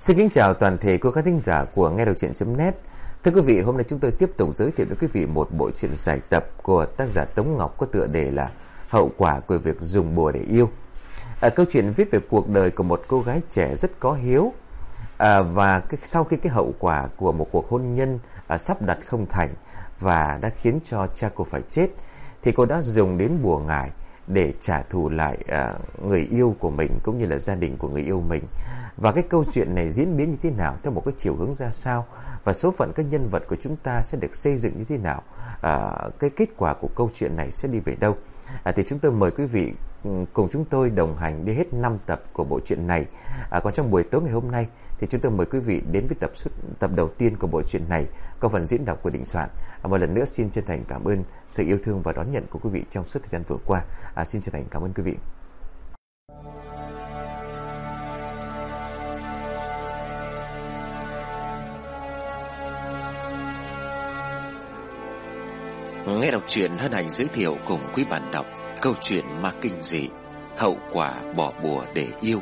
Xin kính chào toàn thể cô khán thính giả của Nghe Đầu Chuyện.net Thưa quý vị, hôm nay chúng tôi tiếp tục giới thiệu đến quý vị một bộ truyện giải tập của tác giả Tống Ngọc có tựa đề là Hậu quả của việc dùng bùa để yêu. À, câu chuyện viết về cuộc đời của một cô gái trẻ rất có hiếu. À, và cái, sau khi cái hậu quả của một cuộc hôn nhân à, sắp đặt không thành và đã khiến cho cha cô phải chết thì cô đã dùng đến bùa ngải để trả thù lại à, người yêu của mình cũng như là gia đình của người yêu mình. Và cái câu chuyện này diễn biến như thế nào theo một cái chiều hướng ra sao và số phận các nhân vật của chúng ta sẽ được xây dựng như thế nào à, cái kết quả của câu chuyện này sẽ đi về đâu? À, thì chúng tôi mời quý vị ừ, cùng chúng tôi đồng hành đi hết 5 tập của bộ truyện này. À, còn trong buổi tối ngày hôm nay thì chúng tôi mời quý vị đến với tập tập đầu tiên của bộ truyện này có phần diễn đọc của Định Soạn. À, một lần nữa xin chân thành cảm ơn sự yêu thương và đón nhận của quý vị trong suốt thời gian vừa qua. À, xin chân thành cảm ơn quý vị. Nghe đọc truyện hân hạnh giới thiệu cùng quý bạn đọc câu chuyện ma kinh dị Hậu quả bỏ bùa để yêu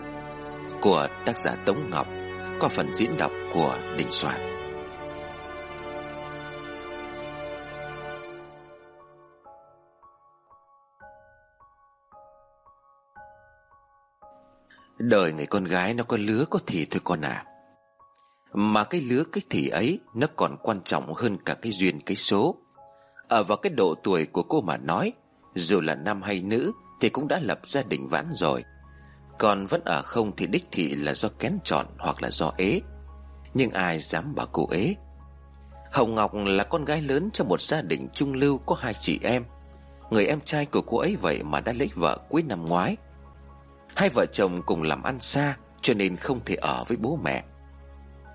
của tác giả Tống Ngọc qua phần diễn đọc của Đình Soạn. Đời người con gái nó có lứa có thì thôi con à. Mà cái lứa cái thì ấy Nó còn quan trọng hơn cả cái duyên cái số. Ở vào cái độ tuổi của cô mà nói, Dù là nam hay nữ Thì cũng đã lập gia đình vãn rồi còn vẫn ở không thì đích thị là do kén chọn hoặc là do ế. Nhưng ai dám bảo cô ế? Hồng Ngọc là con gái lớn trong một gia đình trung lưu có hai chị em. Người em trai của cô ấy vậy mà đã lấy vợ cuối năm ngoái. Hai vợ chồng cùng làm ăn xa, Cho nên không thể ở với bố mẹ.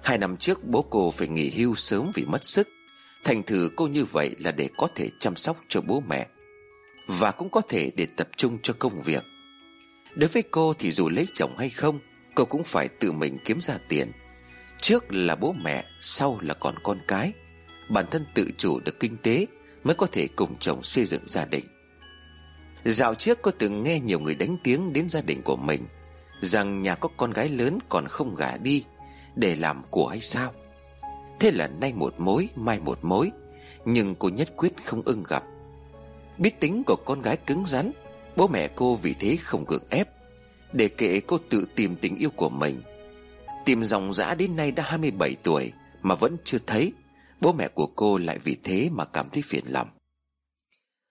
Hai năm trước, bố cô phải nghỉ hưu sớm vì mất sức. Thành thử cô như vậy là để có thể chăm sóc cho bố mẹ. Và cũng có thể để tập trung cho công việc. Đối với cô thì dù lấy chồng hay không, Cô cũng phải tự mình kiếm ra tiền. Trước là bố mẹ, Sau là còn con cái. Bản thân tự chủ được kinh tế Mới có thể cùng chồng xây dựng gia đình. Dạo trước cô từng nghe nhiều người đánh tiếng đến gia đình của mình, Rằng nhà có con gái lớn còn không gả đi, Để làm của hay sao? Thế là nay một mối, mai một mối, Nhưng cô nhất quyết không ưng gặp. Biết tính của con gái cứng rắn Bố mẹ cô vì thế không gượng ép, Để kệ cô tự tìm tình yêu của mình. Tìm dòng dã đến nay đã 27 tuổi Mà vẫn chưa thấy, Bố mẹ của cô lại vì thế mà cảm thấy phiền lòng.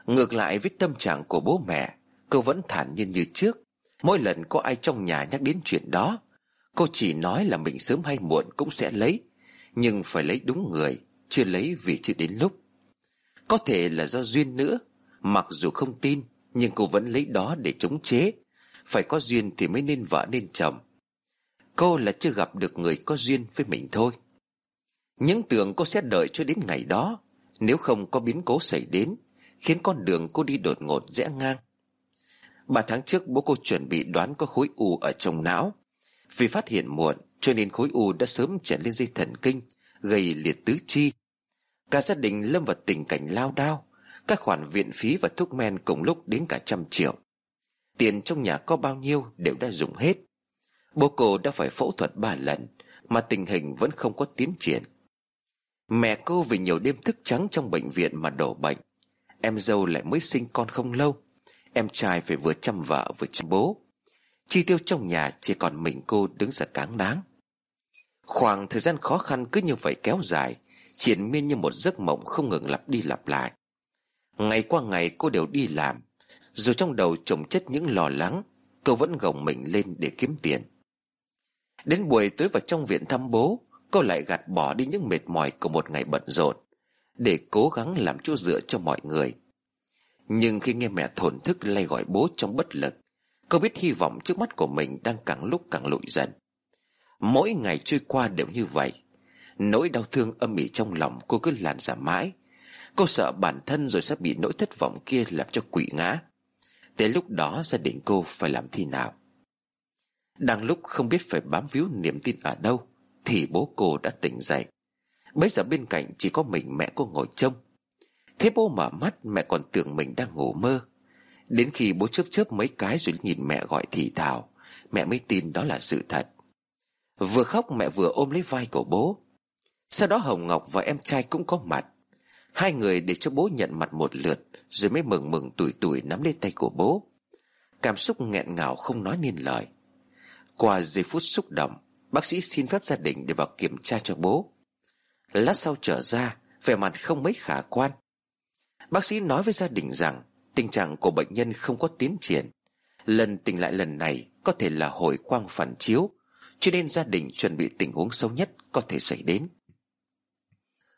Ngược lại với tâm trạng của bố mẹ, Cô vẫn thản nhiên như trước. Mỗi lần có ai trong nhà nhắc đến chuyện đó, Cô chỉ nói là mình sớm hay muộn cũng sẽ lấy, Nhưng phải lấy đúng người, Chưa lấy vì chưa đến lúc. Có thể là do duyên nữa, Mặc dù không tin nhưng cô vẫn lấy đó để chống chế. Phải có duyên thì mới nên vợ nên chồng. Cô là chưa gặp được người có duyên với mình thôi. Những tưởng cô sẽ đợi cho đến ngày đó. Nếu không có biến cố xảy đến, Khiến con đường cô đi đột ngột rẽ ngang. Ba tháng trước bố cô chuẩn bị đoán có khối u ở trong não. Vì phát hiện muộn, Cho nên khối u đã sớm chèn lên dây thần kinh, Gây liệt tứ chi. Cả gia đình lâm vào tình cảnh lao đao các khoản viện phí và thuốc men cùng lúc đến cả trăm triệu. Tiền trong nhà có bao nhiêu đều đã dùng hết. Bố cô đã phải phẫu thuật ba lần, Mà tình hình vẫn không có tiến triển. Mẹ cô vì nhiều đêm thức trắng trong bệnh viện mà đổ bệnh. Em dâu lại mới sinh con không lâu. Em trai phải vừa chăm vợ vừa chăm bố. Chi tiêu trong nhà chỉ còn mình cô đứng ra cáng đáng Khoảng thời gian khó khăn cứ như vậy kéo dài Triển miên như một giấc mộng không ngừng lặp đi lặp lại. Ngày qua ngày cô đều đi làm. Dù trong đầu chồng chất những lo lắng, Cô vẫn gồng mình lên để kiếm tiền. Đến buổi tối vào trong viện thăm bố, Cô lại gạt bỏ đi những mệt mỏi của một ngày bận rộn, Để cố gắng làm chỗ dựa cho mọi người. Nhưng khi nghe mẹ thổn thức lay gọi bố trong bất lực, Cô biết hy vọng trước mắt của mình đang càng lúc càng lụi dần. Mỗi ngày trôi qua đều như vậy. Nỗi đau thương âm ỉ trong lòng cô cứ làn ra mãi. Cô sợ bản thân rồi sẽ bị nỗi thất vọng kia làm cho quỵ ngã. Tới lúc đó gia đình cô phải làm thế nào? Đang lúc không biết phải bám víu niềm tin ở đâu, Thì bố cô đã tỉnh dậy. Bây giờ bên cạnh chỉ có mình mẹ cô ngồi trông. Thế bố mở mắt, mẹ còn tưởng mình đang ngủ mơ. Đến khi bố chớp chớp mấy cái rồi nhìn mẹ gọi thì thào. Mẹ mới tin đó là sự thật. Vừa khóc mẹ vừa ôm lấy vai của bố. Sau đó Hồng Ngọc và em trai cũng có mặt. Hai người để cho bố nhận mặt một lượt, Rồi mới mừng mừng tủi tủi nắm lấy tay của bố. Cảm xúc nghẹn ngào không nói nên lời. Qua giây phút xúc động, Bác sĩ xin phép gia đình để vào kiểm tra cho bố. Lát sau trở ra, Vẻ mặt không mấy khả quan. Bác sĩ nói với gia đình rằng Tình trạng của bệnh nhân không có tiến triển. Lần tỉnh lại lần này Có thể là hồi quang phản chiếu, Cho nên gia đình chuẩn bị tình huống xấu nhất Có thể xảy đến.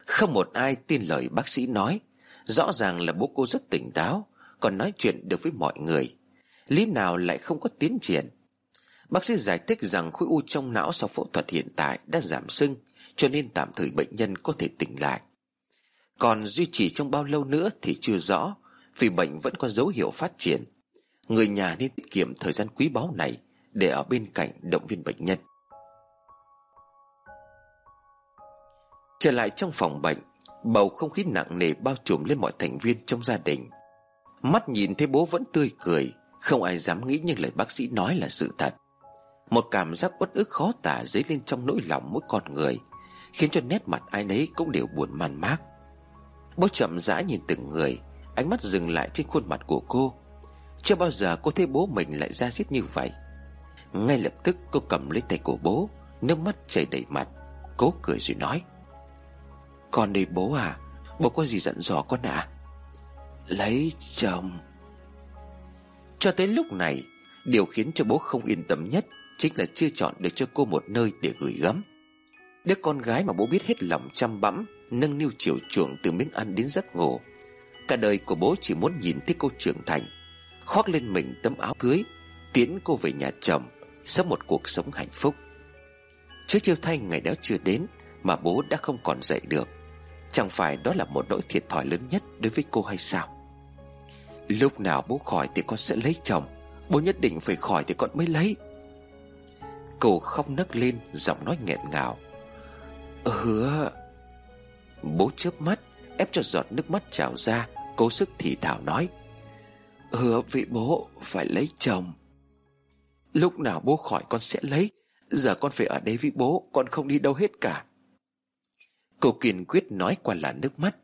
Không một ai tin lời bác sĩ nói. Rõ ràng là bố cô rất tỉnh táo, Còn nói chuyện được với mọi người. Lý nào lại không có tiến triển? Bác sĩ giải thích rằng khối u trong não sau phẫu thuật hiện tại đã giảm sưng, Cho nên tạm thời bệnh nhân có thể tỉnh lại. Còn duy trì trong bao lâu nữa thì chưa rõ, Vì bệnh vẫn có dấu hiệu phát triển. Người nhà nên tiết kiệm thời gian quý báu này Để ở bên cạnh động viên bệnh nhân. Trở lại trong phòng bệnh, Bầu không khí nặng nề bao trùm lên mọi thành viên trong gia đình. Mắt nhìn thấy bố vẫn tươi cười, Không ai dám nghĩ những lời bác sĩ nói là sự thật. Một cảm giác uất ức khó tả dấy lên trong nỗi lòng mỗi con người, Khiến cho nét mặt ai nấy cũng đều buồn man mác. Bố chậm rãi nhìn từng người, Ánh mắt dừng lại trên khuôn mặt của cô. Chưa bao giờ cô thấy bố mình lại ra giết như vậy. Ngay lập tức cô cầm lấy tay của bố, Nước mắt chảy đầy mặt, Cố cười rồi nói. Con đây bố à? Bố có gì dặn dò con ạ à? Lấy chồng. Cho tới lúc này, Điều khiến cho bố không yên tâm nhất Chính là chưa chọn được cho cô một nơi để gửi gắm. Đứa con gái mà bố biết hết lòng chăm bẵm, Nâng niu chiều chuộng từ miếng ăn đến giấc ngủ. Cả đời của bố chỉ muốn nhìn thấy cô trưởng thành, Khoác lên mình tấm áo cưới Tiến cô về nhà chồng, Sống một cuộc sống hạnh phúc. Chứ chiêu thay ngày đó chưa đến Mà bố đã không còn dậy được. Chẳng phải đó là một nỗi thiệt thòi lớn nhất Đối với cô hay sao? Lúc nào bố khỏi thì con sẽ lấy chồng, Bố nhất định phải khỏi thì con mới lấy. Cô khóc nấc lên, Giọng nói nghẹn ngào. Hứa, Bố chớp mắt, Ép cho giọt nước mắt trào ra, Cố sức thì thảo nói. Hứa vị bố, phải lấy chồng. Lúc nào bố khỏi con sẽ lấy, Giờ con phải ở đây với bố, Con không đi đâu hết cả. Cô kiên quyết nói qua là nước mắt.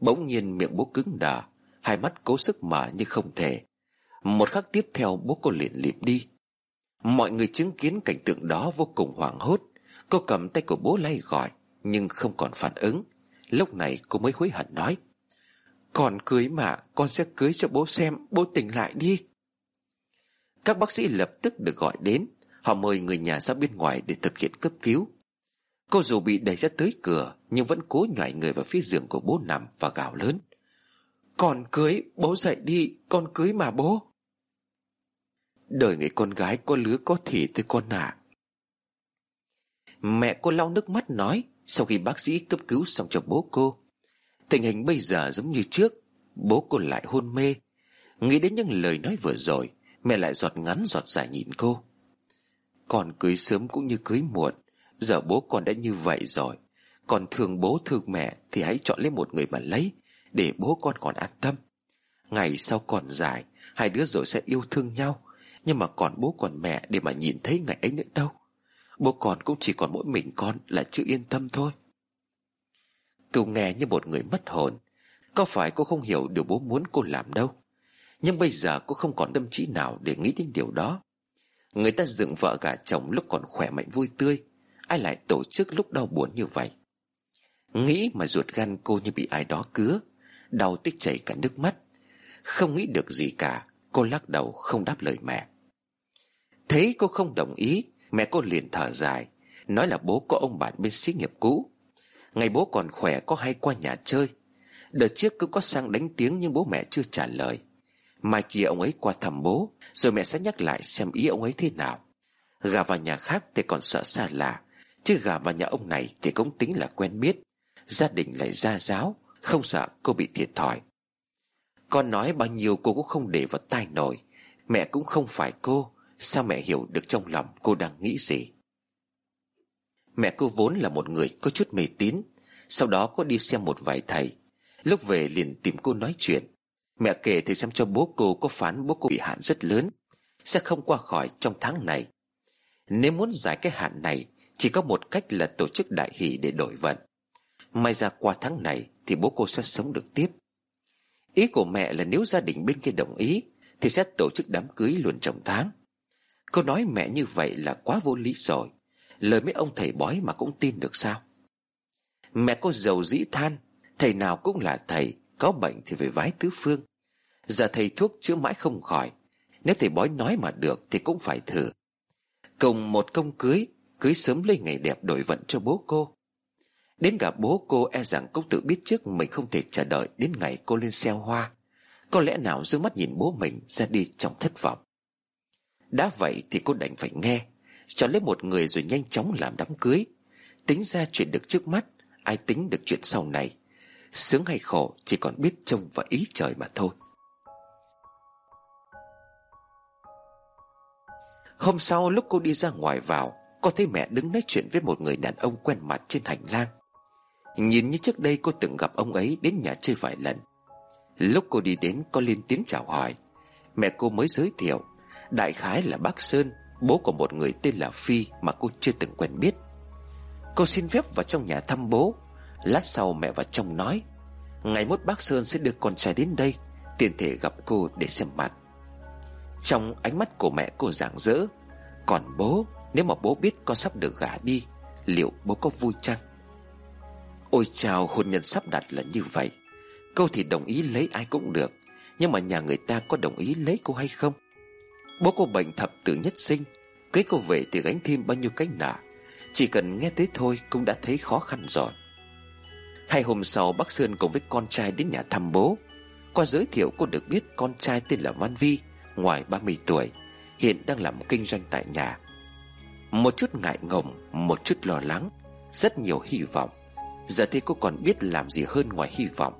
Bỗng nhiên miệng bố cứng đờ, Hai mắt cố sức mở nhưng không thể. Một khắc tiếp theo bố cô liền lịm đi. Mọi người chứng kiến cảnh tượng đó vô cùng hoảng hốt. Cô cầm tay của bố lay gọi, Nhưng không còn phản ứng. Lúc này cô mới hối hận nói, Còn cưới mà, Con sẽ cưới cho bố xem, Bố tỉnh lại đi. Các bác sĩ lập tức được gọi đến. Họ mời người nhà ra bên ngoài để thực hiện cấp cứu. Cô dù bị đẩy ra tới cửa, Nhưng vẫn cố nhảy người vào phía giường của bố nằm Và gào lớn. Con cưới, bố dậy đi, Con cưới mà bố. Đời người con gái có lứa có thỉ tới con ạ. À. Mẹ cô lau nước mắt nói, Sau khi bác sĩ cấp cứu xong cho bố cô, Tình hình bây giờ giống như trước, Bố cô lại hôn mê. Nghĩ đến những lời nói vừa rồi, Mẹ lại giọt ngắn giọt dài nhìn cô. Còn cưới sớm cũng như cưới muộn Giờ bố con đã như vậy rồi. Còn thương bố thương mẹ Thì hãy chọn lấy một người mà lấy, Để bố con còn an tâm. Ngày sau còn dài, Hai đứa rồi sẽ yêu thương nhau. Nhưng mà còn bố còn mẹ Để mà nhìn thấy ngày ấy nữa đâu. Bố con cũng chỉ còn mỗi mình con Là chưa yên tâm thôi. Cậu nghe như một người mất hồn. Có phải cô không hiểu điều bố muốn cô làm đâu? Nhưng bây giờ cô không còn tâm trí nào Để nghĩ đến điều đó. Người ta dựng vợ gả chồng lúc còn khỏe mạnh vui tươi. Ai lại tổ chức lúc đau buồn như vậy? Nghĩ mà ruột gan cô như bị ai đó cứa, Đau tích chảy cả nước mắt. Không nghĩ được gì cả, Cô lắc đầu không đáp lời mẹ. Thấy cô không đồng ý, Mẹ cô liền thở dài, Nói là bố có ông bạn bên xí nghiệp cũ. Ngày bố còn khỏe, có hay qua nhà chơi. Đợt trước cứ có sang đánh tiếng Nhưng bố mẹ chưa trả lời. Mai kia ông ấy qua thăm bố, Rồi mẹ sẽ nhắc lại xem ý ông ấy thế nào. Gà vào nhà khác thì còn sợ xa lạ Chứ gà vào nhà ông này Thì cũng tính là quen biết. Gia đình lại gia giáo, Không sợ cô bị thiệt thòi. Con nói bao nhiêu cô cũng không để vào tai nổi. Mẹ cũng không phải cô. Sao mẹ hiểu được trong lòng cô đang nghĩ gì? Mẹ cô vốn là một người có chút mê tín. Sau đó có đi xem một vài thầy. Lúc về liền tìm cô nói chuyện. Mẹ kể thì xem cho bố cô có phán bố cô bị hạn rất lớn. Sẽ không qua khỏi trong tháng này. Nếu muốn giải cái hạn này chỉ có một cách là tổ chức đại hỷ để đổi vận. May ra qua tháng này Thì bố cô sẽ sống được tiếp. Ý của mẹ là nếu gia đình bên kia đồng ý, Thì sẽ tổ chức đám cưới luôn trong tháng. Cô nói mẹ như vậy là quá vô lý rồi. Lời mấy ông thầy bói mà cũng tin được sao? Mẹ cô giàu dĩ than, Thầy nào cũng là thầy, Có bệnh thì phải vái tứ phương. Giờ thầy thuốc chữa mãi không khỏi, Nếu thầy bói nói mà được Thì cũng phải thử. Cùng một công cưới Cưới sớm lấy ngày đẹp đổi vận cho bố cô. Đến gặp bố cô e rằng cũng tự biết trước Mình không thể chờ đợi đến ngày cô lên xe hoa. Có lẽ nào dương mắt nhìn bố mình Ra đi trong thất vọng. Đã vậy thì cô đành phải nghe. Chọn lấy một người rồi nhanh chóng làm đám cưới. Tính ra chuyện được trước mắt, Ai tính được chuyện sau này. Sướng hay khổ chỉ còn biết trông và ý trời mà thôi. Hôm sau lúc cô đi ra ngoài vào Cô thấy mẹ đứng nói chuyện với một người đàn ông quen mặt trên hành lang. Nhìn như trước đây cô từng gặp ông ấy đến nhà chơi vài lần. Lúc cô đi đến, có lên tiếng chào hỏi. Mẹ cô mới giới thiệu, Đại khái là bác Sơn, Bố của một người tên là Phi mà cô chưa từng quen biết. Cô xin phép vào trong nhà thăm bố. Lát sau mẹ và chồng nói, Ngày mốt bác Sơn sẽ đưa con trai đến đây Tiền thể gặp cô để xem mặt. Trong ánh mắt của mẹ cô rạng rỡ, Còn bố nếu mà bố biết con sắp được gả đi, Liệu bố có vui chăng? Ôi chào, hôn nhân sắp đặt là như vậy. Cô thì đồng ý lấy ai cũng được, Nhưng mà nhà người ta có đồng ý lấy cô hay không? Bố cô bệnh thập tử nhất sinh, Cưới cô về thì gánh thêm bao nhiêu cách nạ Chỉ cần nghe tới thôi cũng đã thấy khó khăn rồi. Hai hôm sau, bác Sơn cùng với con trai đến nhà thăm bố. Qua giới thiệu, cô được biết con trai tên là Văn Vi, Ngoài 30 tuổi, Hiện đang làm kinh doanh tại nhà. Một chút ngại ngùng, Một chút lo lắng, Rất nhiều hy vọng. Giờ thì cô còn biết làm gì hơn ngoài hy vọng.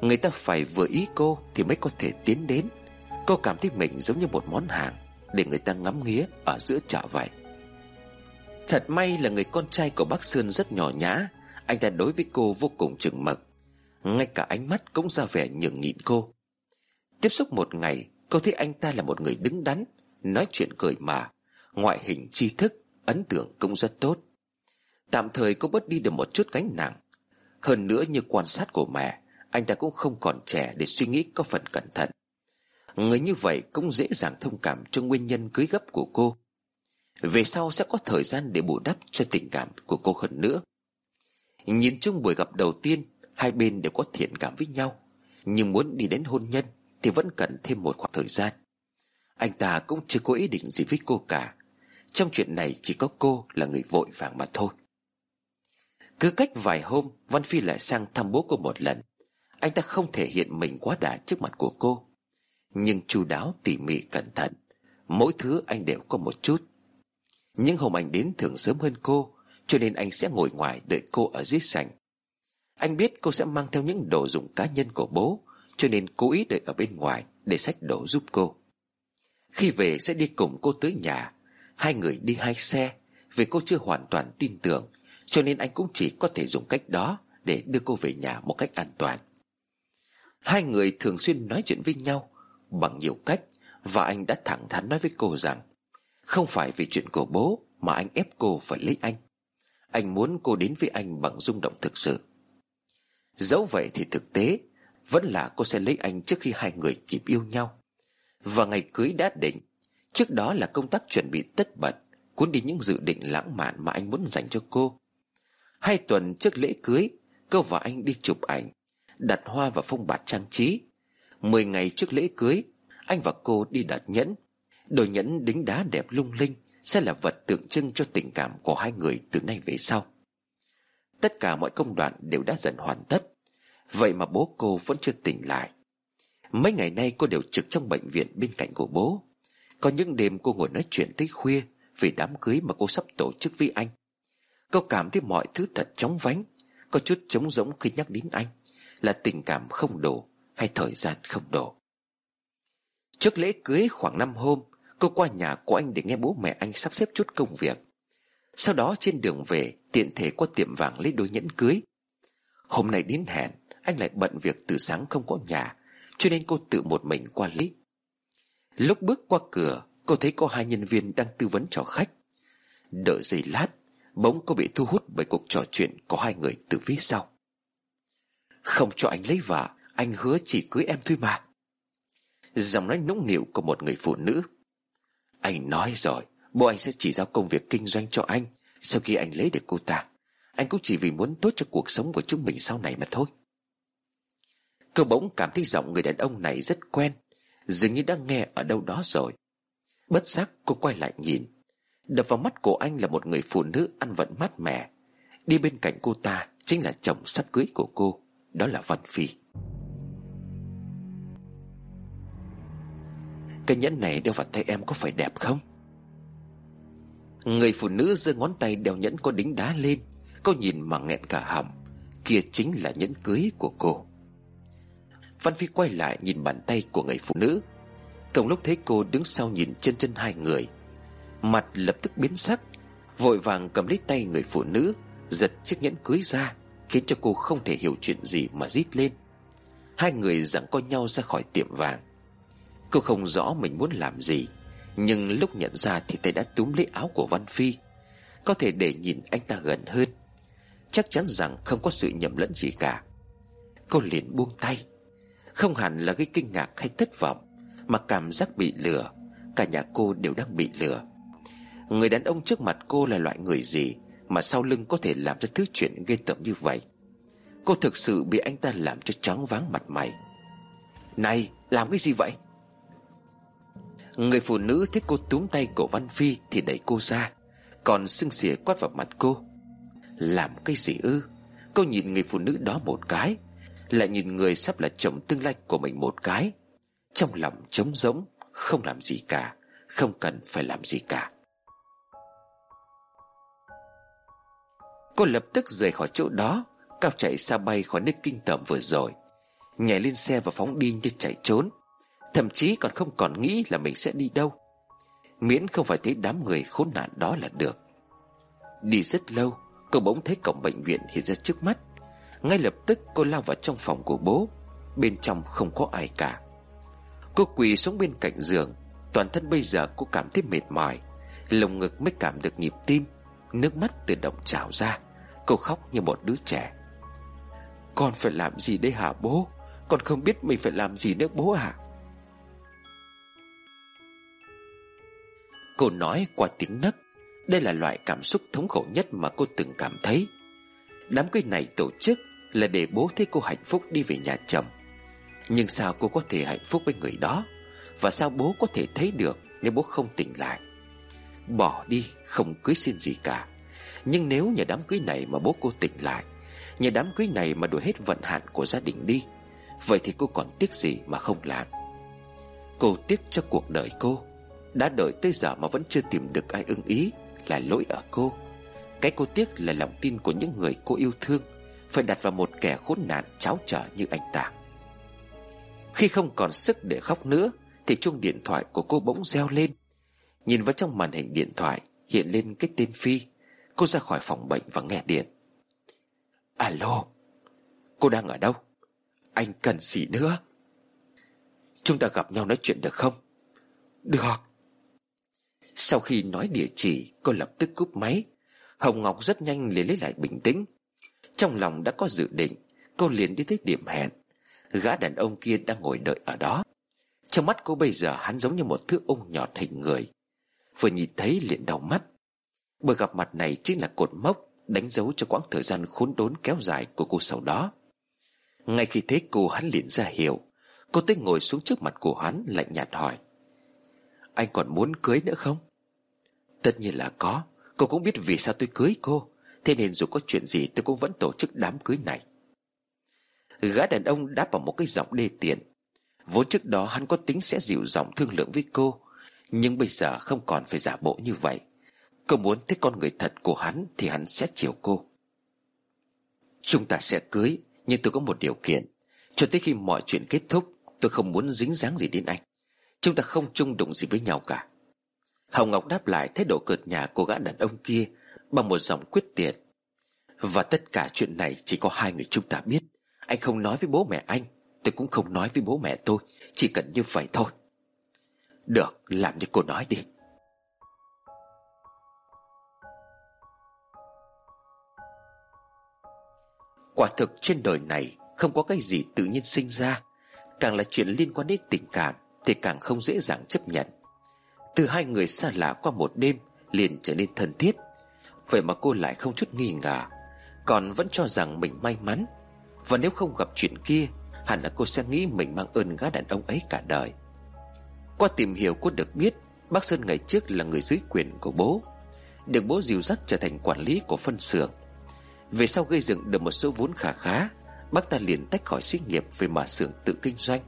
Người ta phải vừa ý cô Thì mới có thể tiến đến. Cô cảm thấy mình giống như một món hàng Để người ta ngắm nghía ở giữa chợ vậy. Thật may là người con trai của bác Sơn rất nhỏ nhã. Anh ta đối với cô vô cùng chừng mực. Ngay cả ánh mắt cũng ra vẻ nhường nhịn cô. Tiếp xúc một ngày, Cô thấy anh ta là một người đứng đắn, Nói chuyện cười mà. Ngoại hình, tri thức, Ấn tượng cũng rất tốt. Tạm thời cô bớt đi được một chút gánh nặng. Hơn nữa như quan sát của mẹ, Anh ta cũng không còn trẻ để suy nghĩ có phần cẩn thận. Người như vậy cũng dễ dàng thông cảm cho nguyên nhân cưới gấp của cô. Về sau sẽ có thời gian để bù đắp cho tình cảm của cô hơn nữa. Nhìn chung buổi gặp đầu tiên, Hai bên đều có thiện cảm với nhau. Nhưng muốn đi đến hôn nhân Thì vẫn cần thêm một khoảng thời gian. Anh ta cũng chưa có ý định gì với cô cả. Trong chuyện này chỉ có cô là người vội vàng mà thôi. Cứ cách vài hôm, Văn Phi lại sang thăm bố cô một lần. Anh ta không thể hiện mình quá đà trước mặt của cô. Nhưng chu đáo, tỉ mỉ, cẩn thận, Mỗi thứ anh đều có một chút. Nhưng hôm anh đến thường sớm hơn cô, Cho nên anh sẽ ngồi ngoài đợi cô ở dưới sảnh. Anh biết cô sẽ mang theo những đồ dùng cá nhân của bố, Cho nên cố ý đợi ở bên ngoài Để xách đồ giúp cô. Khi về sẽ đi cùng cô tới nhà Hai người đi hai xe, Vì cô chưa hoàn toàn tin tưởng, Cho nên anh cũng chỉ có thể dùng cách đó Để đưa cô về nhà một cách an toàn. Hai người thường xuyên nói chuyện với nhau bằng nhiều cách và anh đã thẳng thắn nói với cô rằng, không phải vì chuyện của bố mà anh ép cô phải lấy anh. Anh muốn cô đến với anh bằng rung động thực sự. Dẫu vậy thì thực tế, vẫn là cô sẽ lấy anh trước khi hai người kịp yêu nhau. Và ngày cưới đã định trước đó là công tác chuẩn bị tất bật, cuốn đi những dự định lãng mạn mà anh muốn dành cho cô. Hai tuần trước lễ cưới, cô và anh đi chụp ảnh, đặt hoa và phong bạt trang trí. Mười ngày trước lễ cưới, Anh và cô đi đặt nhẫn. Đồ nhẫn đính đá đẹp lung linh, Sẽ là vật tượng trưng cho tình cảm của hai người từ nay về sau. Tất cả mọi công đoạn đều đã dần hoàn tất. Vậy mà bố cô vẫn chưa tỉnh lại. Mấy ngày nay cô đều trực trong bệnh viện bên cạnh của bố. Có những đêm cô ngồi nói chuyện tới khuya vì đám cưới mà cô sắp tổ chức với anh. Cô cảm thấy mọi thứ thật chóng vánh, Có chút trống rỗng khi nhắc đến anh, Là tình cảm không đủ hay thời gian không đủ Trước lễ cưới khoảng năm hôm, Cô qua nhà của anh để nghe bố mẹ anh sắp xếp chút công việc. Sau đó trên đường về, Tiện thể qua tiệm vàng lấy đôi nhẫn cưới. Hôm nay đến hẹn, Anh lại bận việc từ sáng không có nhà, Cho nên cô tự một mình qua lấy Lúc bước qua cửa, Cô thấy có hai nhân viên đang tư vấn cho khách. Đợi giây lát, Bỗng cô bị thu hút bởi cuộc trò chuyện Của hai người từ phía sau. Không cho anh lấy vợ, Anh hứa chỉ cưới em thôi mà. Giọng nói nũng nịu của một người phụ nữ. Anh nói rồi, Bố anh sẽ chỉ giao công việc kinh doanh cho anh Sau khi anh lấy được cô ta. Anh cũng chỉ vì muốn tốt cho cuộc sống của chúng mình sau này mà thôi. Cô bỗng cảm thấy giọng người đàn ông này rất quen. Dường như đã nghe ở đâu đó rồi. Bất giác cô quay lại nhìn. Đập vào mắt của anh là một người phụ nữ ăn vận mát mẻ. Đi bên cạnh cô ta Chính là chồng sắp cưới của cô, Đó là Văn Phi. Cái nhẫn này đeo vào tay em có phải đẹp không? Người phụ nữ giơ ngón tay đeo nhẫn có đính đá lên, Cô nhìn mà nghẹn cả họng. Kia chính là nhẫn cưới của cô. Văn Phi quay lại nhìn bàn tay của người phụ nữ. Cùng lúc thấy cô đứng sau nhìn chân chân hai người, Mặt lập tức biến sắc, Vội vàng cầm lấy tay người phụ nữ, Giật chiếc nhẫn cưới ra, Khiến cho cô không thể hiểu chuyện gì mà rít lên. Hai người giằng co nhau ra khỏi tiệm vàng. Cô không rõ mình muốn làm gì, Nhưng lúc nhận ra thì tay đã túm lấy áo của Văn Phi. Có thể để nhìn anh ta gần hơn, Chắc chắn rằng không có sự nhầm lẫn gì cả. Cô liền buông tay. Không hẳn là cái kinh ngạc hay thất vọng, Mà cảm giác bị lừa. Cả nhà cô đều đang bị lừa. Người đàn ông trước mặt cô là loại người gì Mà sau lưng có thể làm ra thứ chuyện ghê tởm như vậy? Cô thực sự bị anh ta làm cho chóng váng mặt mày. Này, làm cái gì vậy? Người phụ nữ thấy cô túm tay cổ Văn Phi Thì đẩy cô ra, Còn sưng xỉa quát vào mặt cô. Làm cái gì ư? Cô nhìn người phụ nữ đó một cái. Lại nhìn người sắp là chồng tương lai của mình một cái. Trong lòng trống rỗng, Không làm gì cả, Không cần phải làm gì cả. Cô lập tức rời khỏi chỗ đó, Cao chạy xa bay khỏi nơi kinh tởm vừa rồi. Nhảy lên xe và phóng đi như chạy trốn. Thậm chí còn không còn nghĩ là mình sẽ đi đâu. Miễn không phải thấy đám người khốn nạn đó là được. Đi rất lâu, Cô bỗng thấy cổng bệnh viện hiện ra trước mắt. Ngay lập tức cô lao vào trong phòng của bố. Bên trong không có ai cả. Cô quỳ xuống bên cạnh giường. Toàn thân bây giờ cô cảm thấy mệt mỏi. Lồng ngực mới cảm được nhịp tim. Nước mắt tự động trào ra. Cô khóc như một đứa trẻ. Con phải làm gì đây hả bố? Con không biết mình phải làm gì nữa bố à Cô nói qua tiếng nấc. Đây là loại cảm xúc thống khổ nhất mà cô từng cảm thấy. Đám cưới này tổ chức là để bố thấy cô hạnh phúc đi về nhà chồng. Nhưng sao cô có thể hạnh phúc với người đó? Và sao bố có thể thấy được Nếu bố không tỉnh lại? Bỏ đi, không cưới xin gì cả. Nhưng nếu nhà đám cưới này mà bố cô tỉnh lại, Nhà đám cưới này mà đuổi hết vận hạn của gia đình đi, Vậy thì cô còn tiếc gì mà không làm? Cô tiếc cho cuộc đời cô. Đã đợi tới giờ mà vẫn chưa tìm được ai ưng ý, Là lỗi ở cô. Cái cô tiếc là lòng tin của những người cô yêu thương. Phải đặt vào một kẻ khốn nạn cháo trở như anh ta. Khi không còn sức để khóc nữa, Thì chuông điện thoại của cô bỗng reo lên. Nhìn vào trong màn hình điện thoại, Hiện lên cái tên Phi. Cô ra khỏi phòng bệnh và nghe điện. Alo, Cô đang ở đâu? Anh cần gì nữa? Chúng ta gặp nhau nói chuyện được không? Được. Sau khi nói địa chỉ, Cô lập tức cúp máy. Hồng Ngọc rất nhanh liền lấy lại bình tĩnh. Trong lòng đã có dự định, Cô liền đi tới điểm hẹn. Gã đàn ông kia đang ngồi đợi ở đó. Trong mắt cô bây giờ hắn giống như một thứ ung nhọt hình người. Vừa nhìn thấy liền đau mắt. Bởi gặp mặt này chính là cột mốc, Đánh dấu cho quãng thời gian khốn đốn kéo dài của cô sau đó. Ngay khi thấy cô hắn liền ra hiểu Cô tới ngồi xuống trước mặt của hắn, lạnh nhạt hỏi. Anh còn muốn cưới nữa không? Tất nhiên là có, Cô cũng biết vì sao tôi cưới cô. Thế nên dù có chuyện gì tôi cũng vẫn tổ chức đám cưới này. Gã đàn ông đáp vào một cái giọng đê tiện. Vốn trước đó hắn có tính sẽ dịu giọng thương lượng với cô, Nhưng bây giờ không còn phải giả bộ như vậy. Cô muốn thấy con người thật của hắn Thì hắn sẽ chiều cô. Chúng ta sẽ cưới, Nhưng tôi có một điều kiện. Cho tới khi mọi chuyện kết thúc, Tôi không muốn dính dáng gì đến anh. Chúng ta không chung đụng gì với nhau cả. Hồng Ngọc đáp lại thái độ cợt nhà của gã đàn ông kia bằng một giọng quyết tiệt Và tất cả chuyện này chỉ có hai người chúng ta biết. Anh không nói với bố mẹ anh, Tôi cũng không nói với bố mẹ tôi, Chỉ cần như vậy thôi. Được, làm như cô nói đi. Quả thực trên đời này Không có cái gì tự nhiên sinh ra. Càng là chuyện liên quan đến tình cảm Thì càng không dễ dàng chấp nhận. Từ hai người xa lạ qua một đêm Liền trở nên thân thiết. Vậy mà cô lại không chút nghi ngờ, Còn vẫn cho rằng mình may mắn. Và nếu không gặp chuyện kia, Hẳn là cô sẽ nghĩ mình mang ơn gã đàn ông ấy cả đời. Qua tìm hiểu cô được biết, Bác Sơn ngày trước là người dưới quyền của bố. Được bố dìu dắt trở thành quản lý của phân xưởng. Về sau gây dựng được một số vốn khả khá, Bác ta liền tách khỏi xí nghiệp Về mở xưởng tự kinh doanh.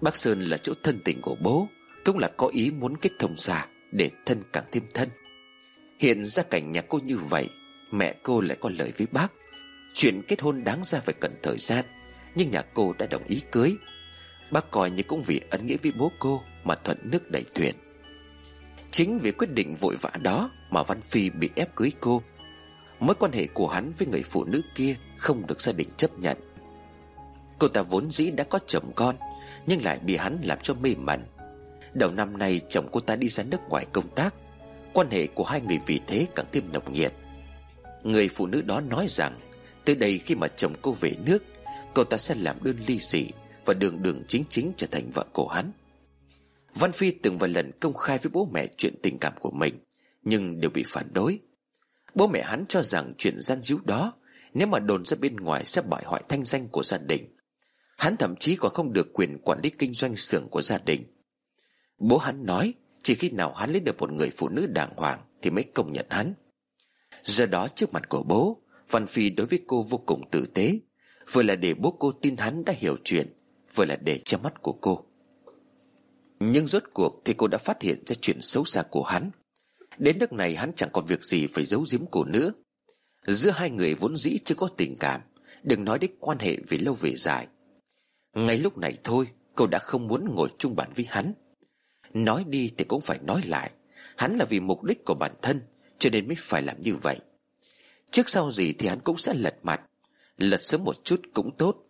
Bác Sơn là chỗ thân tình của bố, Cũng là có ý muốn kết thông giả Để thân càng thêm thân. Hiện ra cảnh nhà cô như vậy, Mẹ cô lại có lời với bác. Chuyện kết hôn đáng ra phải cần thời gian, Nhưng nhà cô đã đồng ý cưới. Bác coi như cũng vì ân nghĩa với bố cô Mà thuận nước đẩy thuyền. Chính vì quyết định vội vã đó Mà Văn Phi bị ép cưới cô. Mối quan hệ của hắn với người phụ nữ kia Không được gia đình chấp nhận. Cô ta vốn dĩ đã có chồng con, Nhưng lại bị hắn làm cho mê mẩn. Đầu năm nay chồng cô ta đi ra nước ngoài công tác Quan hệ của hai người vì thế càng thêm nồng nhiệt. Người phụ nữ đó nói rằng, Từ đây khi mà chồng cô về nước Cô ta sẽ làm đơn ly dị Và đường đường chính chính trở thành vợ của hắn. Văn Phi từng vài lần công khai với bố mẹ chuyện tình cảm của mình, Nhưng đều bị phản đối. Bố mẹ hắn cho rằng chuyện gian díu đó, Nếu mà đồn ra bên ngoài sẽ bại hoại thanh danh của gia đình. Hắn thậm chí còn không được quyền quản lý kinh doanh xưởng của gia đình. Bố hắn nói chỉ khi nào hắn lấy được một người phụ nữ đàng hoàng Thì mới công nhận hắn. Giờ đó trước mặt của bố, Văn Phi đối với cô vô cùng tử tế. Vừa là để bố cô tin hắn đã hiểu chuyện, Vừa là để che mắt của cô. Nhưng rốt cuộc thì cô đã phát hiện ra chuyện xấu xa của hắn. Đến nước này hắn chẳng còn việc gì phải giấu giếm cô nữa. Giữa hai người vốn dĩ chưa có tình cảm, Đừng nói đến quan hệ về lâu về dài. Ngay lúc này thôi, Cô đã không muốn ngồi chung bàn với hắn. Nói đi thì cũng phải nói lại. Hắn là vì mục đích của bản thân, Cho nên mới phải làm như vậy. Trước sau gì thì hắn cũng sẽ lật mặt. Lật sớm một chút cũng tốt.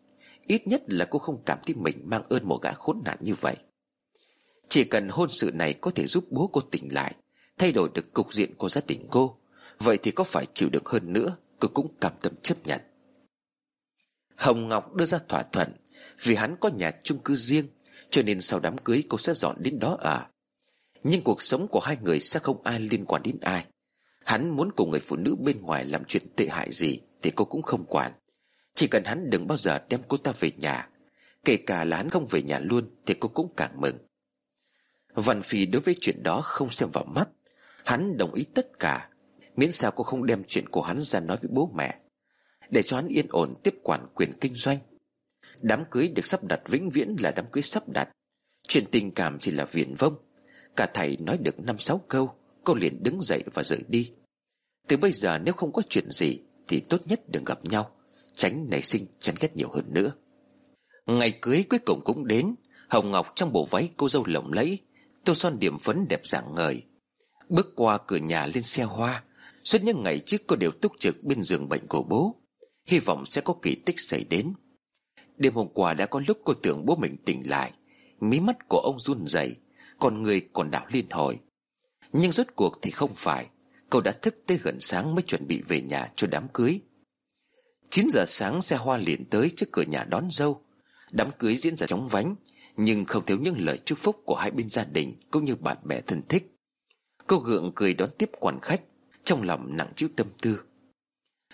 Ít nhất là cô không cảm thấy mình mang ơn một gã khốn nạn như vậy. Chỉ cần hôn sự này có thể giúp bố cô tỉnh lại, Thay đổi được cục diện của gia đình cô, Vậy thì có phải chịu được hơn nữa, Cô cũng cảm tâm chấp nhận. Hồng Ngọc đưa ra thỏa thuận, Vì hắn có nhà chung cư riêng cho nên sau đám cưới cô sẽ dọn đến đó ở Nhưng cuộc sống của hai người sẽ không ai liên quan đến ai. Hắn muốn cùng người phụ nữ bên ngoài làm chuyện tệ hại gì Thì cô cũng không quản. Chỉ cần hắn đừng bao giờ đem cô ta về nhà. Kể cả là hắn không về nhà luôn Thì cô cũng càng mừng. Văn Phi đối với chuyện đó không xem vào mắt. Hắn đồng ý tất cả. Miễn sao cô không đem chuyện của hắn ra nói với bố mẹ. Để cho hắn yên ổn tiếp quản quyền kinh doanh. Đám cưới được sắp đặt vĩnh viễn là đám cưới sắp đặt. Chuyện tình cảm chỉ là viển vông. Cả thầy nói được năm sáu câu, Cô liền đứng dậy và rời đi. Từ bây giờ nếu không có chuyện gì, Thì tốt nhất đừng gặp nhau, Tránh nảy sinh chán ghét nhiều hơn nữa. Ngày cưới cuối cùng cũng đến, Hồng Ngọc trong bộ váy cô dâu lộng lẫy, Tô son điểm phấn đẹp dạng ngời. Bước qua cửa nhà lên xe hoa, Suốt những ngày trước cô đều túc trực bên giường bệnh của bố. Hy vọng sẽ có kỳ tích xảy đến. Đêm hôm qua đã có lúc cô tưởng bố mình tỉnh lại. Mí mắt của ông run rẩy, Còn người còn đảo liên hồi. Nhưng rốt cuộc thì không phải. Cậu đã thức tới gần sáng mới chuẩn bị về nhà cho đám cưới. 9 giờ sáng xe hoa liền tới trước cửa nhà đón dâu. Đám cưới diễn ra chóng vánh, Nhưng không thiếu những lời chúc phúc của hai bên gia đình Cũng như bạn bè thân thích. Cô gượng cười đón tiếp quan khách, Trong lòng nặng chịu tâm tư.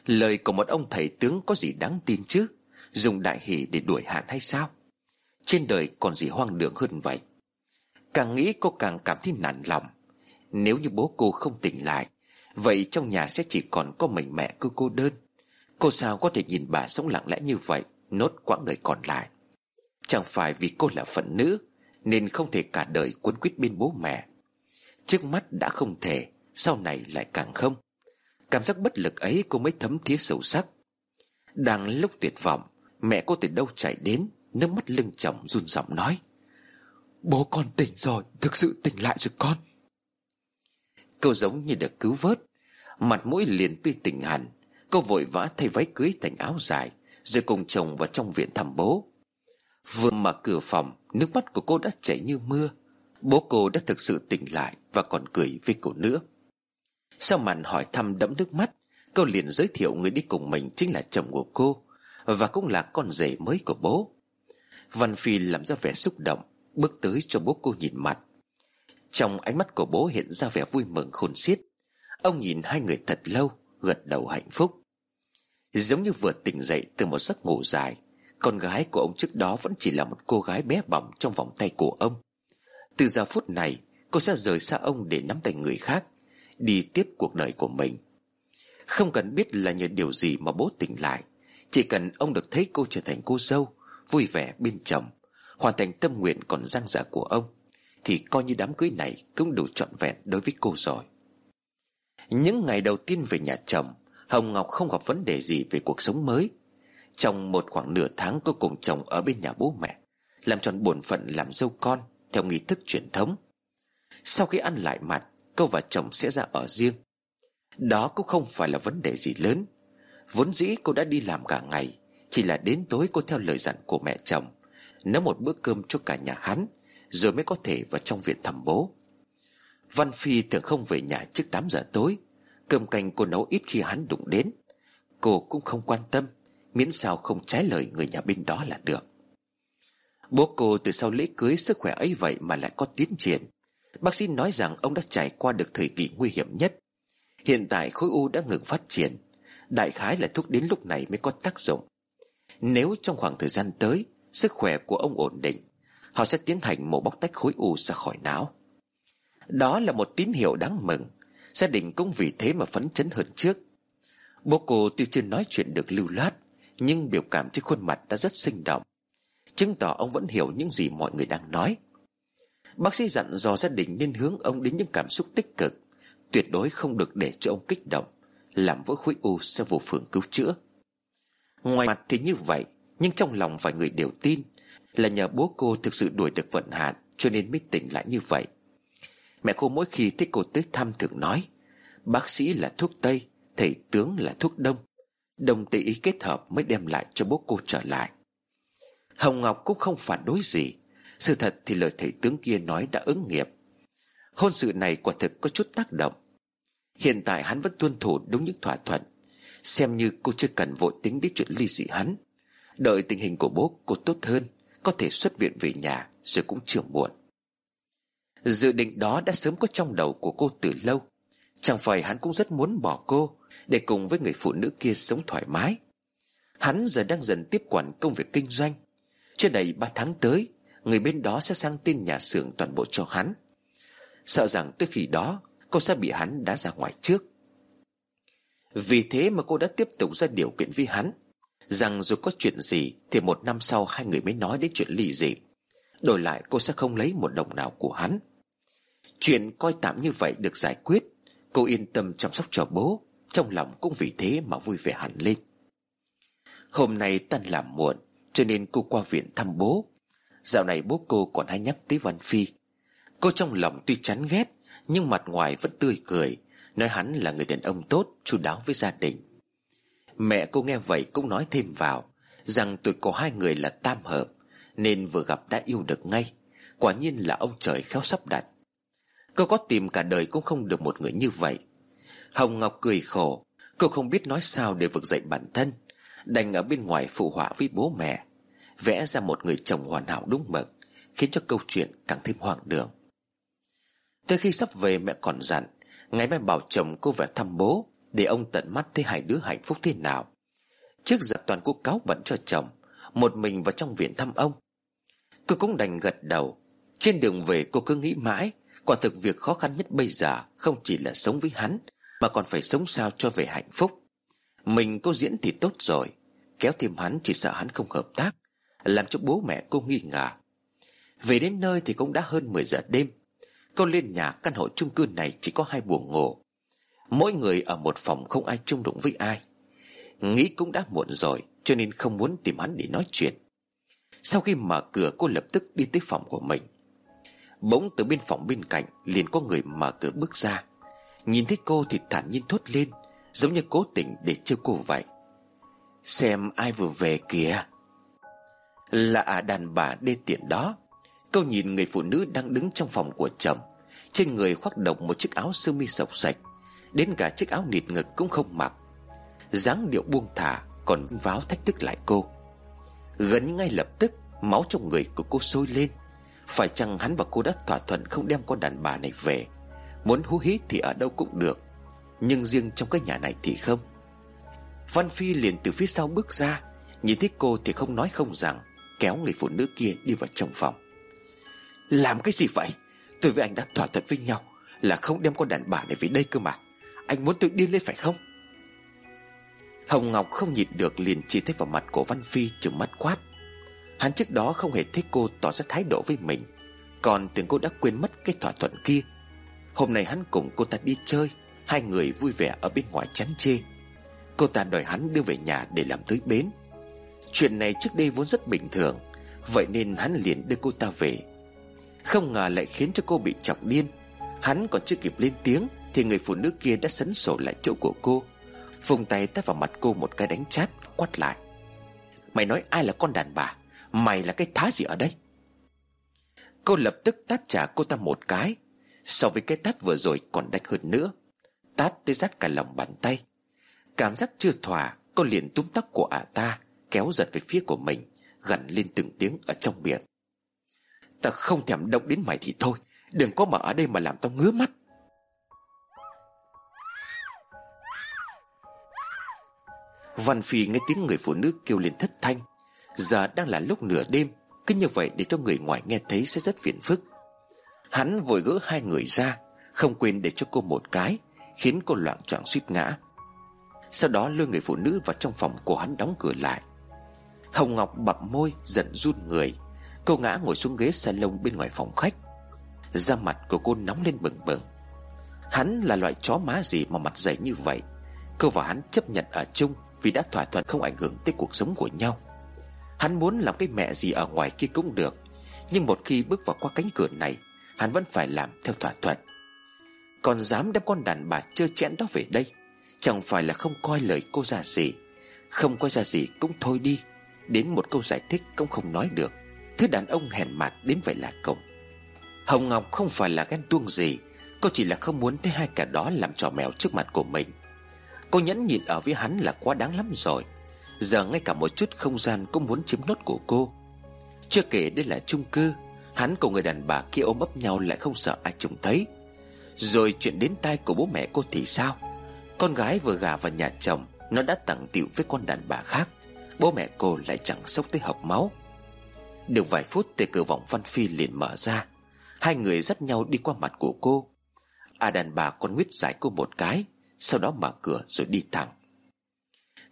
Lời của một ông thầy tướng có gì đáng tin chứ? Dùng đại hỷ để đuổi hạn hay sao? Trên đời còn gì hoang đường hơn vậy? Càng nghĩ cô càng cảm thấy nản lòng. Nếu như bố cô không tỉnh lại, Vậy trong nhà sẽ chỉ còn có mình mẹ cứ cô đơn. Cô sao có thể nhìn bà sống lặng lẽ như vậy, Nốt quãng đời còn lại? Chẳng phải vì cô là phận nữ, Nên không thể cả đời quấn quýt bên bố mẹ. Trước mắt đã không thể, Sau này lại càng không. Cảm giác bất lực ấy cô mới thấm thía sâu sắc. Đang lúc tuyệt vọng Mẹ cô từ đâu chạy đến, Nước mắt lưng chồng run giọng nói. Bố con tỉnh rồi, Thực sự tỉnh lại rồi con. Cô giống như được cứu vớt. Mặt mũi liền tươi tỉnh hẳn. Cô vội vã thay váy cưới thành áo dài, Rồi cùng chồng vào trong viện thăm bố. Vừa mở cửa phòng, Nước mắt của cô đã chảy như mưa. Bố cô đã thực sự tỉnh lại Và còn cười với cô nữa. Sau màn hỏi thăm đẫm nước mắt, Cô liền giới thiệu người đi cùng mình chính là chồng của cô. Và cũng là con rể mới của bố. Văn Phi làm ra vẻ xúc động, Bước tới cho bố cô nhìn mặt. Trong ánh mắt của bố hiện ra vẻ vui mừng khôn xiết. Ông nhìn hai người thật lâu, Gật đầu hạnh phúc. Giống như vừa tỉnh dậy từ một giấc ngủ dài, Con gái của ông trước đó vẫn chỉ là một cô gái bé bỏng trong vòng tay của ông. Từ giờ phút này, Cô sẽ rời xa ông để nắm tay người khác, Đi tiếp cuộc đời của mình. Không cần biết là nhờ điều gì mà bố tỉnh lại chỉ cần ông được thấy cô trở thành cô dâu, Vui vẻ bên chồng, Hoàn thành tâm nguyện còn dang dở của ông, Thì coi như đám cưới này Cũng đủ trọn vẹn đối với cô rồi. Những ngày đầu tiên về nhà chồng, Hồng Ngọc không gặp vấn đề gì về cuộc sống mới. Trong một khoảng nửa tháng cô cùng chồng ở bên nhà bố mẹ, Làm tròn bổn phận làm dâu con Theo nghi thức truyền thống. Sau khi ăn lại mặt, Cô và chồng sẽ ra ở riêng. Đó cũng không phải là vấn đề gì lớn. Vốn dĩ cô đã đi làm cả ngày, Chỉ là đến tối cô theo lời dặn của mẹ chồng, Nấu một bữa cơm cho cả nhà hắn, Rồi mới có thể vào trong viện thăm bố. Văn Phi thường không về nhà trước 8 giờ tối, Cơm canh cô nấu ít khi hắn đụng đến. Cô cũng không quan tâm, Miễn sao không trái lời người nhà bên đó là được. Bố cô từ sau lễ cưới sức khỏe ấy vậy mà lại có tiến triển. Bác sĩ nói rằng ông đã trải qua được thời kỳ nguy hiểm nhất. Hiện tại khối u đã ngừng phát triển Đại khái là thuốc đến lúc này mới có tác dụng. Nếu trong khoảng thời gian tới, Sức khỏe của ông ổn định, Họ sẽ tiến hành mổ bóc tách khối u ra khỏi não. Đó là một tín hiệu đáng mừng, Gia đình cũng vì thế mà phấn chấn hơn trước. Bố cô tuy chưa nói chuyện được lưu loát, Nhưng biểu cảm trên khuôn mặt đã rất sinh động, Chứng tỏ ông vẫn hiểu những gì mọi người đang nói. Bác sĩ dặn dò gia đình nên hướng ông đến những cảm xúc tích cực, Tuyệt đối không được để cho ông kích động. Làm vỡ khối u sẽ vô phương cứu chữa. Ngoài mặt thì như vậy, Nhưng trong lòng vài người đều tin Là nhờ bố cô thực sự đuổi được vận hạn Cho nên mới tỉnh lại như vậy. Mẹ cô mỗi khi thấy cô tới thăm thường nói, Bác sĩ là thuốc Tây, Thầy tướng là thuốc Đông. Đồng tây ý kết hợp mới đem lại cho bố cô trở lại. Hồng Ngọc cũng không phản đối gì. Sự thật thì lời thầy tướng kia nói đã ứng nghiệm Hôn sự này quả thực có chút tác động. Hiện tại hắn vẫn tuân thủ đúng những thỏa thuận. Xem như cô chưa cần vội tính đến chuyện ly dị hắn. Đợi tình hình của bố cô tốt hơn, Có thể xuất viện về nhà, Rồi cũng chưa muộn. Dự định đó đã sớm có trong đầu của cô từ lâu. Chẳng phải hắn cũng rất muốn bỏ cô, Để cùng với người phụ nữ kia sống thoải mái. Hắn giờ đang dần tiếp quản công việc kinh doanh. Chưa đầy ba tháng tới, Người bên đó sẽ sang tin nhà xưởng toàn bộ cho hắn. Sợ rằng tới khi đó Cô sẽ bị hắn đá ra ngoài trước. Vì thế mà cô đã tiếp tục ra điều kiện với hắn. Rằng dù có chuyện gì, Thì một năm sau hai người mới nói đến chuyện ly dị. Đổi lại, cô sẽ không lấy một đồng nào của hắn. Chuyện coi tạm như vậy được giải quyết. Cô yên tâm chăm sóc cho bố. Trong lòng cũng vì thế mà vui vẻ hẳn lên. Hôm nay tan làm muộn, Cho nên cô qua viện thăm bố. Dạo này bố cô còn hay nhắc tới Văn Phi. Cô trong lòng tuy chán ghét nhưng mặt ngoài vẫn tươi cười. Nói hắn là người đàn ông tốt, chu đáo với gia đình. Mẹ cô nghe vậy cũng nói thêm vào, Rằng tuổi có hai người là tam hợp, Nên vừa gặp đã yêu được ngay. Quả nhiên là ông trời khéo sắp đặt. Cô có tìm cả đời cũng không được một người như vậy. Hồng Ngọc cười khổ, Cô không biết nói sao để vực dậy bản thân, Đành ở bên ngoài phụ họa với bố mẹ, Vẽ ra một người chồng hoàn hảo đúng mực, Khiến cho câu chuyện càng thêm hoang đường. Tới khi sắp về mẹ còn dặn, Ngày mai bảo chồng cô về thăm bố, Để ông tận mắt thấy hai đứa hạnh phúc thế nào. Trước giờ toàn cô cáo bẩn cho chồng, Một mình vào trong viện thăm ông. Cô cũng đành gật đầu. Trên đường về, cô cứ nghĩ mãi, Quả thực việc khó khăn nhất bây giờ Không chỉ là sống với hắn, Mà còn phải sống sao cho về hạnh phúc. Mình cô diễn thì tốt rồi, Kéo thêm hắn chỉ sợ hắn không hợp tác, Làm cho bố mẹ cô nghi ngờ. Về đến nơi thì cũng đã hơn 10 giờ đêm. Cô lên nhà căn hộ chung cư này chỉ có hai buồng ngủ. Mỗi người ở một phòng không ai chung đụng với ai. Nghĩ cũng đã muộn rồi, Cho nên không muốn tìm hắn để nói chuyện. Sau khi mở cửa, cô lập tức đi tới phòng của mình. Bỗng từ bên phòng bên cạnh liền có người mở cửa bước ra. Nhìn thấy cô thì thản nhiên thốt lên, Giống như cố tình để trêu cô vậy. Xem ai vừa về kìa. Là à đàn bà đê tiện đó. Câu nhìn người phụ nữ đang đứng trong phòng của chồng. Trên người khoác độc một chiếc áo sơ mi sọc sạch. Đến cả chiếc áo nịt ngực cũng không mặc. dáng điệu buông thả, Còn váo thách thức lại cô. Gần ngay lập tức, Máu trong người của cô sôi lên. Phải chăng hắn và cô đã thỏa thuận Không đem con đàn bà này về? Muốn hú hí thì ở đâu cũng được. Nhưng riêng trong cái nhà này thì không. Văn Phi liền từ phía sau bước ra. Nhìn thấy cô thì không nói không rằng, Kéo người phụ nữ kia đi vào trong phòng. Làm cái gì vậy? Tôi với anh đã thỏa thuận với nhau Là không đem con đàn bà này về đây cơ mà. Anh muốn tôi điên lên phải không? Hồng Ngọc không nhịn được liền chỉ thấy vào mặt của Văn Phi trừng mắt quát. Hắn trước đó không hề thấy cô tỏ ra thái độ với mình, Còn tưởng cô đã quên mất cái thỏa thuận kia. Hôm nay hắn cùng cô ta đi chơi, Hai người vui vẻ ở bên ngoài chán chê. Cô ta đòi hắn đưa về nhà để làm tới bến. Chuyện này trước đây vốn rất bình thường, Vậy nên hắn liền đưa cô ta về. Không ngờ lại khiến cho cô bị chọc điên. Hắn còn chưa kịp lên tiếng, Thì người phụ nữ kia đã sấn sổ lại chỗ của cô. Vùng tay tát vào mặt cô một cái đánh chát, Quát lại. Mày nói ai là con đàn bà? Mày là cái thá gì ở đây? Cô lập tức tát trả cô ta một cái. So với cái tát vừa rồi còn đánh hơn nữa. Tát tới rát cả lòng bàn tay. Cảm giác chưa thỏa, Cô liền túm tóc của ả ta, Kéo giật về phía của mình gần lên từng tiếng ở trong miệng. Ta không thèm động đến mày thì thôi. Đừng có mà ở đây mà làm tao ngứa mắt. Văn Phi nghe tiếng người phụ nữ kêu lên thất thanh. Giờ đang là lúc nửa đêm. Cứ như vậy để cho người ngoài nghe thấy sẽ rất phiền phức. Hắn vội gỡ hai người ra, Không quên để cho cô một cái, Khiến cô loạn choạng suýt ngã. Sau đó lôi người phụ nữ vào trong phòng của hắn đóng cửa lại. Hồng Ngọc bập môi, giận run người. Cô ngã ngồi xuống ghế salon bên ngoài phòng khách. Da mặt của cô nóng lên bừng bừng. Hắn là loại chó má gì mà mặt dày như vậy? Cô và hắn chấp nhận ở chung Vì đã thỏa thuận không ảnh hưởng tới cuộc sống của nhau. Hắn muốn làm cái mẹ gì ở ngoài kia cũng được, Nhưng một khi bước vào qua cánh cửa này, Hắn vẫn phải làm theo thỏa thuận. Còn dám đem con đàn bà trơ chẽn đó về đây, Chẳng phải là không coi lời cô ra gì? Không coi ra gì cũng thôi đi, Đến một câu giải thích cũng không nói được. Thứ đàn ông hèn mặt đến vậy là cùng. Hồng Ngọc không phải là ghen tuông gì, Cô chỉ là không muốn thấy hai cả đó làm trò mèo trước mặt của mình. Cô nhẫn nhịn ở với hắn là quá đáng lắm rồi. Giờ ngay cả một chút không gian cũng muốn chiếm nốt của cô. Chưa kể đây là chung cư, Hắn cùng người đàn bà kia ôm ấp nhau lại không sợ ai trông thấy. Rồi chuyện đến tai của bố mẹ cô thì sao? Con gái vừa gả vào nhà chồng, Nó đã tặng tiệu với con đàn bà khác. Bố mẹ cô lại chẳng sốc tới học máu. Được vài phút thì cửa vọng Văn Phi liền mở ra. Hai người dắt nhau đi qua mặt của cô. À đàn bà còn nguyết giải cô một cái, Sau đó mở cửa rồi đi thẳng.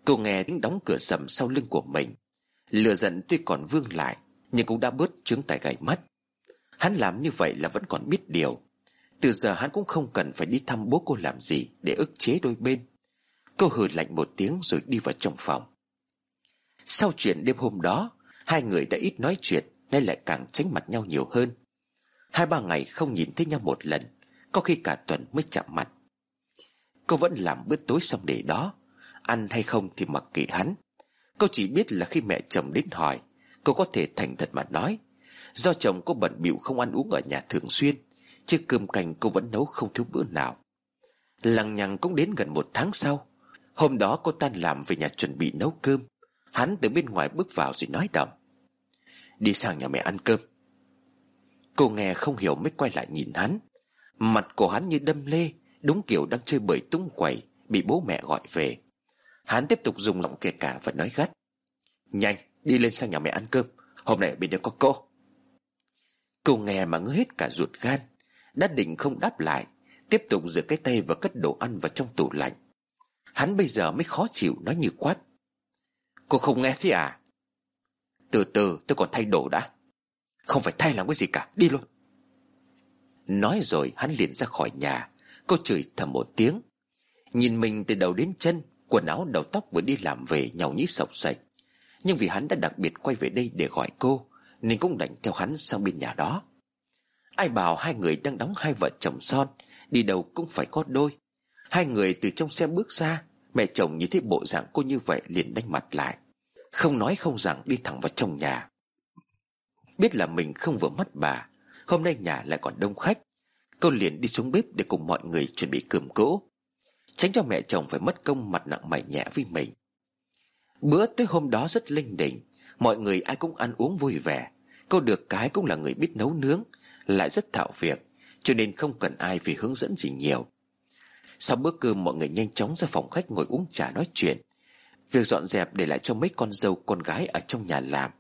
Cô nghe tiếng đóng cửa sầm sau lưng của mình. Lừa giận tuy còn vương lại, Nhưng cũng đã bớt chứng tài gãy mắt Hắn làm như vậy là vẫn còn biết điều. Từ giờ hắn cũng không cần phải đi thăm bố cô làm gì Để ức chế đôi bên. Cô hừ lạnh một tiếng rồi đi vào trong phòng. Sau chuyện đêm hôm đó Hai người đã ít nói chuyện nên lại càng tránh mặt nhau nhiều hơn. Hai ba ngày không nhìn thấy nhau một lần, Có khi cả tuần mới chạm mặt. Cô vẫn làm bữa tối xong để đó, Ăn hay không thì mặc kệ hắn. Cô chỉ biết là khi mẹ chồng đến hỏi, Cô có thể thành thật mà nói. Do chồng cô bận bịu không ăn uống ở nhà thường xuyên, Chứ cơm canh cô vẫn nấu không thiếu bữa nào. Lằng nhằng cũng đến gần một tháng sau, Hôm đó cô tan làm về nhà chuẩn bị nấu cơm. Hắn từ bên ngoài bước vào rồi nói đồng Đi sang nhà mẹ ăn cơm. Cô nghe không hiểu mới quay lại nhìn hắn. Mặt của hắn như đâm lê, Đúng kiểu đang chơi bời tung quẩy, Bị bố mẹ gọi về. Hắn tiếp tục dùng giọng kể cả và nói gắt. Nhanh, đi lên sang nhà mẹ ăn cơm, Hôm nay ở bên đây có cô. Cô nghe mà ngứa hết cả ruột gan, Đã định không đáp lại, Tiếp tục rửa cái tay và cất đồ ăn vào trong tủ lạnh. Hắn bây giờ mới khó chịu, nói như quát. Cô không nghe thế à? Từ từ, tôi còn thay đồ đã. Không phải thay làm cái gì cả, Đi luôn. Nói rồi, hắn liền ra khỏi nhà. Cô chửi thầm một tiếng. Nhìn mình từ đầu đến chân, Quần áo, đầu tóc vừa đi làm về nhau nhí sọc sạch. Nhưng vì hắn đã đặc biệt quay về đây để gọi cô, Nên cũng đành theo hắn sang bên nhà đó. Ai bảo hai người đang đóng hai vợ chồng son, Đi đâu cũng phải có đôi. Hai người từ trong xe bước ra, Mẹ chồng nhìn thấy bộ dạng cô như vậy liền đánh mặt lại. Không nói không rằng đi thẳng vào trong nhà. Biết là mình không vừa mắt bà, Hôm nay nhà lại còn đông khách. Cô liền đi xuống bếp để cùng mọi người chuẩn bị cơm cỗ. Tránh cho mẹ chồng phải mất công mặt nặng mày nhẹ với mình. Bữa tới hôm đó rất linh đình, Mọi người ai cũng ăn uống vui vẻ. Cô được cái cũng là người biết nấu nướng, Lại rất thạo việc, Cho nên không cần ai vì hướng dẫn gì nhiều. Sau bữa cơm, mọi người nhanh chóng ra phòng khách ngồi uống trà nói chuyện. Việc dọn dẹp để lại cho mấy con dâu, con gái ở trong nhà làm.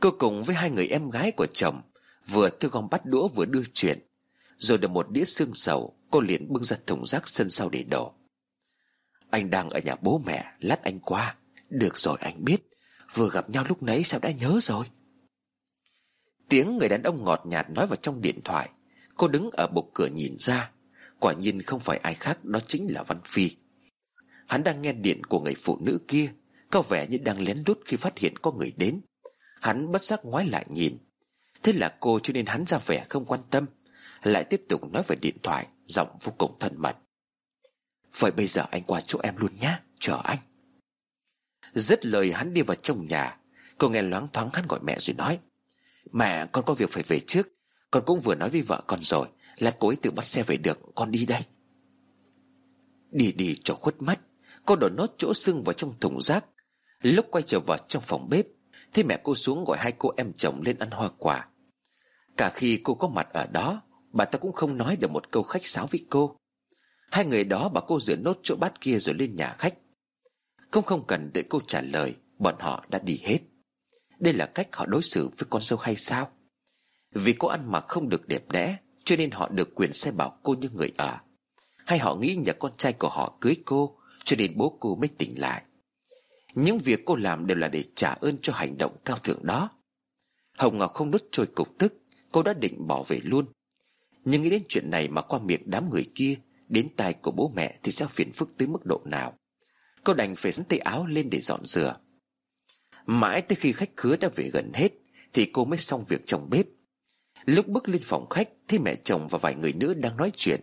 Cô cùng với hai người em gái của chồng Vừa thu gom bắt đũa vừa đưa chuyện. Rồi được một đĩa xương sầu, Cô liền bưng ra thùng rác sân sau để đổ. Anh đang ở nhà bố mẹ, Lát anh qua. Được rồi, anh biết. Vừa gặp nhau lúc nấy sao đã nhớ rồi? Tiếng người đàn ông ngọt nhạt nói vào trong điện thoại. Cô đứng ở bục cửa nhìn ra. Quả nhiên không phải ai khác, Đó chính là Văn Phi. Hắn đang nghe điện của người phụ nữ kia, Có vẻ như đang lén lút khi phát hiện có người đến. Hắn bất giác ngoái lại nhìn. Thế là cô cho nên hắn ra vẻ không quan tâm, Lại tiếp tục nói về điện thoại, Giọng vô cùng thân mật. Vậy bây giờ anh qua chỗ em luôn nhá, Chờ anh. Dứt lời hắn đi vào trong nhà. Cô nghe loáng thoáng hắn gọi mẹ rồi nói, Mẹ, con có việc phải về trước. Con cũng vừa nói với vợ con rồi, Là cô ấy tự bắt xe về được, Con đi đây. Đi đi cho khuất mắt Cô đổ nốt chỗ xương vào trong thùng rác. Lúc quay trở vào trong phòng bếp, thấy mẹ cô xuống gọi hai cô em chồng lên ăn hoa quả. Cả khi cô có mặt ở đó, Bà ta cũng không nói được một câu khách sáo với cô. Hai người đó bảo cô rửa nốt chỗ bát kia rồi lên nhà khách. Không không cần đợi cô trả lời, Bọn họ đã đi hết. Đây là cách họ đối xử với con dâu hay sao? Vì cô ăn mặc không được đẹp đẽ, Cho nên họ được quyền sai bảo cô như người ở. Hay họ nghĩ nhà con trai của họ cưới cô cho nên bố cô mới tỉnh lại. Những việc cô làm đều là để trả ơn cho hành động cao thượng đó. Hồng Ngọc không đốt trôi cục tức, Cô đã định bỏ về luôn. Nhưng nghĩ đến chuyện này mà qua miệng đám người kia, Đến tai của bố mẹ thì sẽ phiền phức tới mức độ nào. Cô đành phải sắn tay áo lên để dọn rửa. Mãi tới khi khách khứa đã về gần hết, Thì cô mới xong việc trong bếp. Lúc bước lên phòng khách, Thấy mẹ chồng và vài người nữa đang nói chuyện.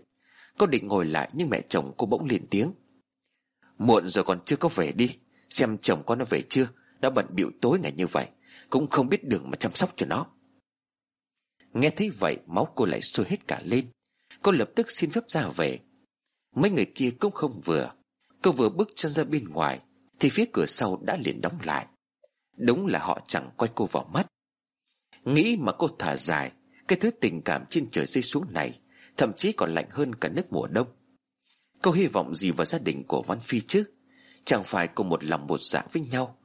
Cô định ngồi lại nhưng mẹ chồng cô bỗng lên tiếng. Muộn rồi còn chưa có về đi. Xem chồng con nó về chưa? Đã bận bịu tối ngày như vậy, Cũng không biết đường mà chăm sóc cho nó. Nghe thấy vậy, máu cô lại sôi hết cả lên. Cô lập tức xin phép ra về. Mấy người kia cũng không vừa. Cô vừa bước chân ra bên ngoài, Thì phía cửa sau đã liền đóng lại. Đúng là họ chẳng coi cô vào mắt. Nghĩ mà cô thở dài, Cái thứ tình cảm trên trời rơi xuống này, Thậm chí còn lạnh hơn cả nước mùa đông. Cô hy vọng gì vào gia đình của Văn Phi chứ? Chẳng phải cô một lòng một dạ với nhau.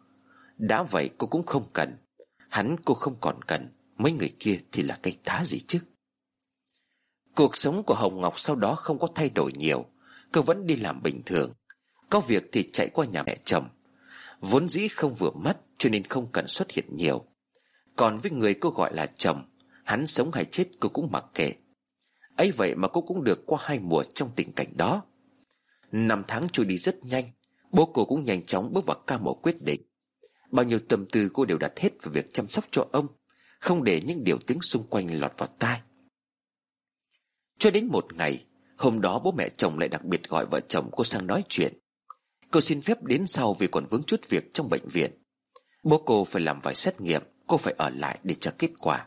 Đã vậy cô cũng không cần. Hắn cô không còn cần. Mấy người kia thì là cái tá gì chứ? Cuộc sống của Hồng Ngọc sau đó không có thay đổi nhiều. Cô vẫn đi làm bình thường. Có việc thì chạy qua nhà mẹ chồng. Vốn dĩ không vừa mắt, Cho nên không cần xuất hiện nhiều. Còn với người cô gọi là chồng, Hắn sống hay chết cô cũng mặc kệ. Ấy vậy mà cô cũng được qua hai mùa trong tình cảnh đó. Năm tháng trôi đi rất nhanh, Bố cô cũng nhanh chóng bước vào ca mổ quyết định. Bao nhiêu tâm tư cô đều đặt hết vào việc chăm sóc cho ông, Không để những điều tiếng xung quanh lọt vào tai. Cho đến một ngày, Hôm đó bố mẹ chồng lại đặc biệt gọi vợ chồng cô sang nói chuyện. Cô xin phép đến sau vì còn vướng chút việc trong bệnh viện. Bố cô phải làm vài xét nghiệm, Cô phải ở lại để chờ kết quả.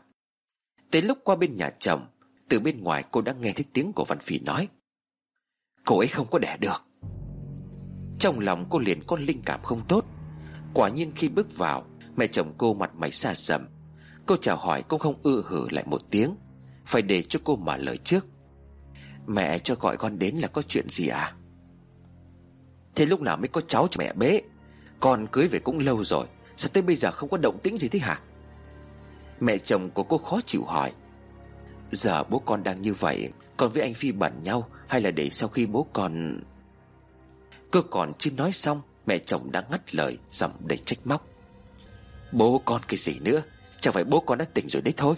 Tới lúc qua bên nhà chồng, Từ bên ngoài cô đã nghe thấy tiếng của Văn Phỉ nói. Cô ấy không có đẻ được. Trong lòng cô liền có linh cảm không tốt. Quả nhiên khi bước vào, Mẹ chồng cô mặt mày xa sầm. Cô chào hỏi cũng không ư hử lại một tiếng. Phải để cho cô mở lời trước. Mẹ cho gọi con đến là có chuyện gì à? Thế lúc nào mới có cháu cho mẹ bế? Con cưới về cũng lâu rồi, Sao tới bây giờ không có động tĩnh gì thế hả? Mẹ chồng của cô khó chịu hỏi. Giờ bố con đang như vậy, Con với anh Phi bẩn nhau hay là để sau khi bố còn cơ còn chưa nói xong, Mẹ chồng đã ngắt lời, Giọng đầy trách móc. Bố con cái gì nữa? Chẳng phải bố con đã tỉnh rồi đấy thôi.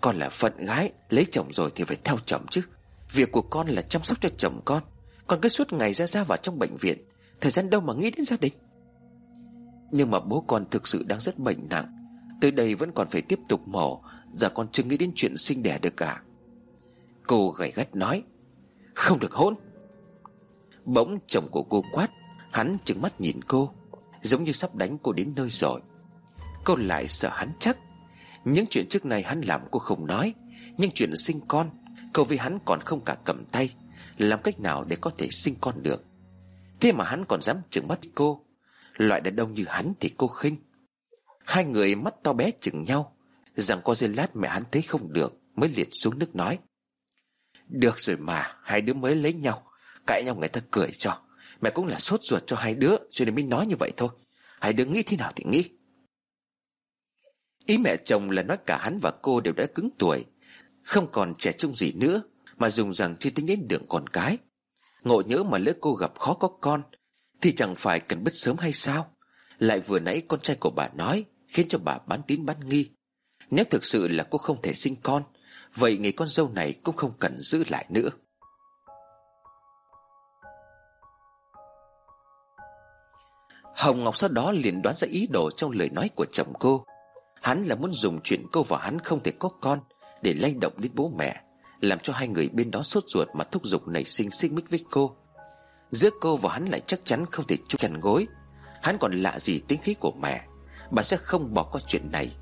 Con là phận gái, Lấy chồng rồi thì phải theo chồng chứ. Việc của con là chăm sóc cho chồng con. Con cứ suốt ngày ra ra vào trong bệnh viện. Thời gian đâu mà nghĩ đến gia đình? Nhưng mà bố con thực sự đang rất bệnh nặng. Tới đây vẫn còn phải tiếp tục mổ. Giờ con chưa nghĩ đến chuyện sinh đẻ được cả. Cô gầy gắt nói không được hôn. Bỗng chồng của cô quát, Hắn trừng mắt nhìn cô, Giống như sắp đánh cô đến nơi rồi. Cô lại sợ hắn chắc. Những chuyện trước này hắn làm cô không nói, Nhưng chuyện sinh con, Cô với hắn còn không cả cầm tay, Làm cách nào để có thể sinh con được? Thế mà hắn còn dám trừng mắt cô. Loại đàn ông như hắn thì cô khinh. Hai người mắt to bé chừng nhau, Rằng có giây lát mẹ hắn thấy không được, Mới liệt xuống nước nói. Được rồi mà, Hai đứa mới lấy nhau. Cãi nhau người ta cười cho. Mẹ cũng là sốt ruột cho hai đứa, Cho nên mới nói như vậy thôi. Hai đứa nghĩ thế nào thì nghĩ. Ý mẹ chồng là nói cả hắn và cô đều đã cứng tuổi, Không còn trẻ trung gì nữa, Mà dùng rằng chưa tính đến đường con cái. Ngộ nhớ mà lỡ cô gặp khó có con, Thì chẳng phải cần bứt sớm hay sao? Lại vừa nãy con trai của bà nói, Khiến cho bà bán tín bán nghi. Nếu thực sự là cô không thể sinh con Vậy người con dâu này cũng không cần giữ lại nữa. Hồng Ngọc sau đó liền đoán ra ý đồ trong lời nói của chồng cô. Hắn là muốn dùng chuyện cô và hắn không thể có con Để lay động đến bố mẹ, Làm cho hai người bên đó sốt ruột mà thúc giục nảy sinh xích mích với cô. Giữa cô và hắn lại chắc chắn không thể chung chăn gối. Hắn còn lạ gì tính khí của mẹ, Bà sẽ không bỏ qua chuyện này.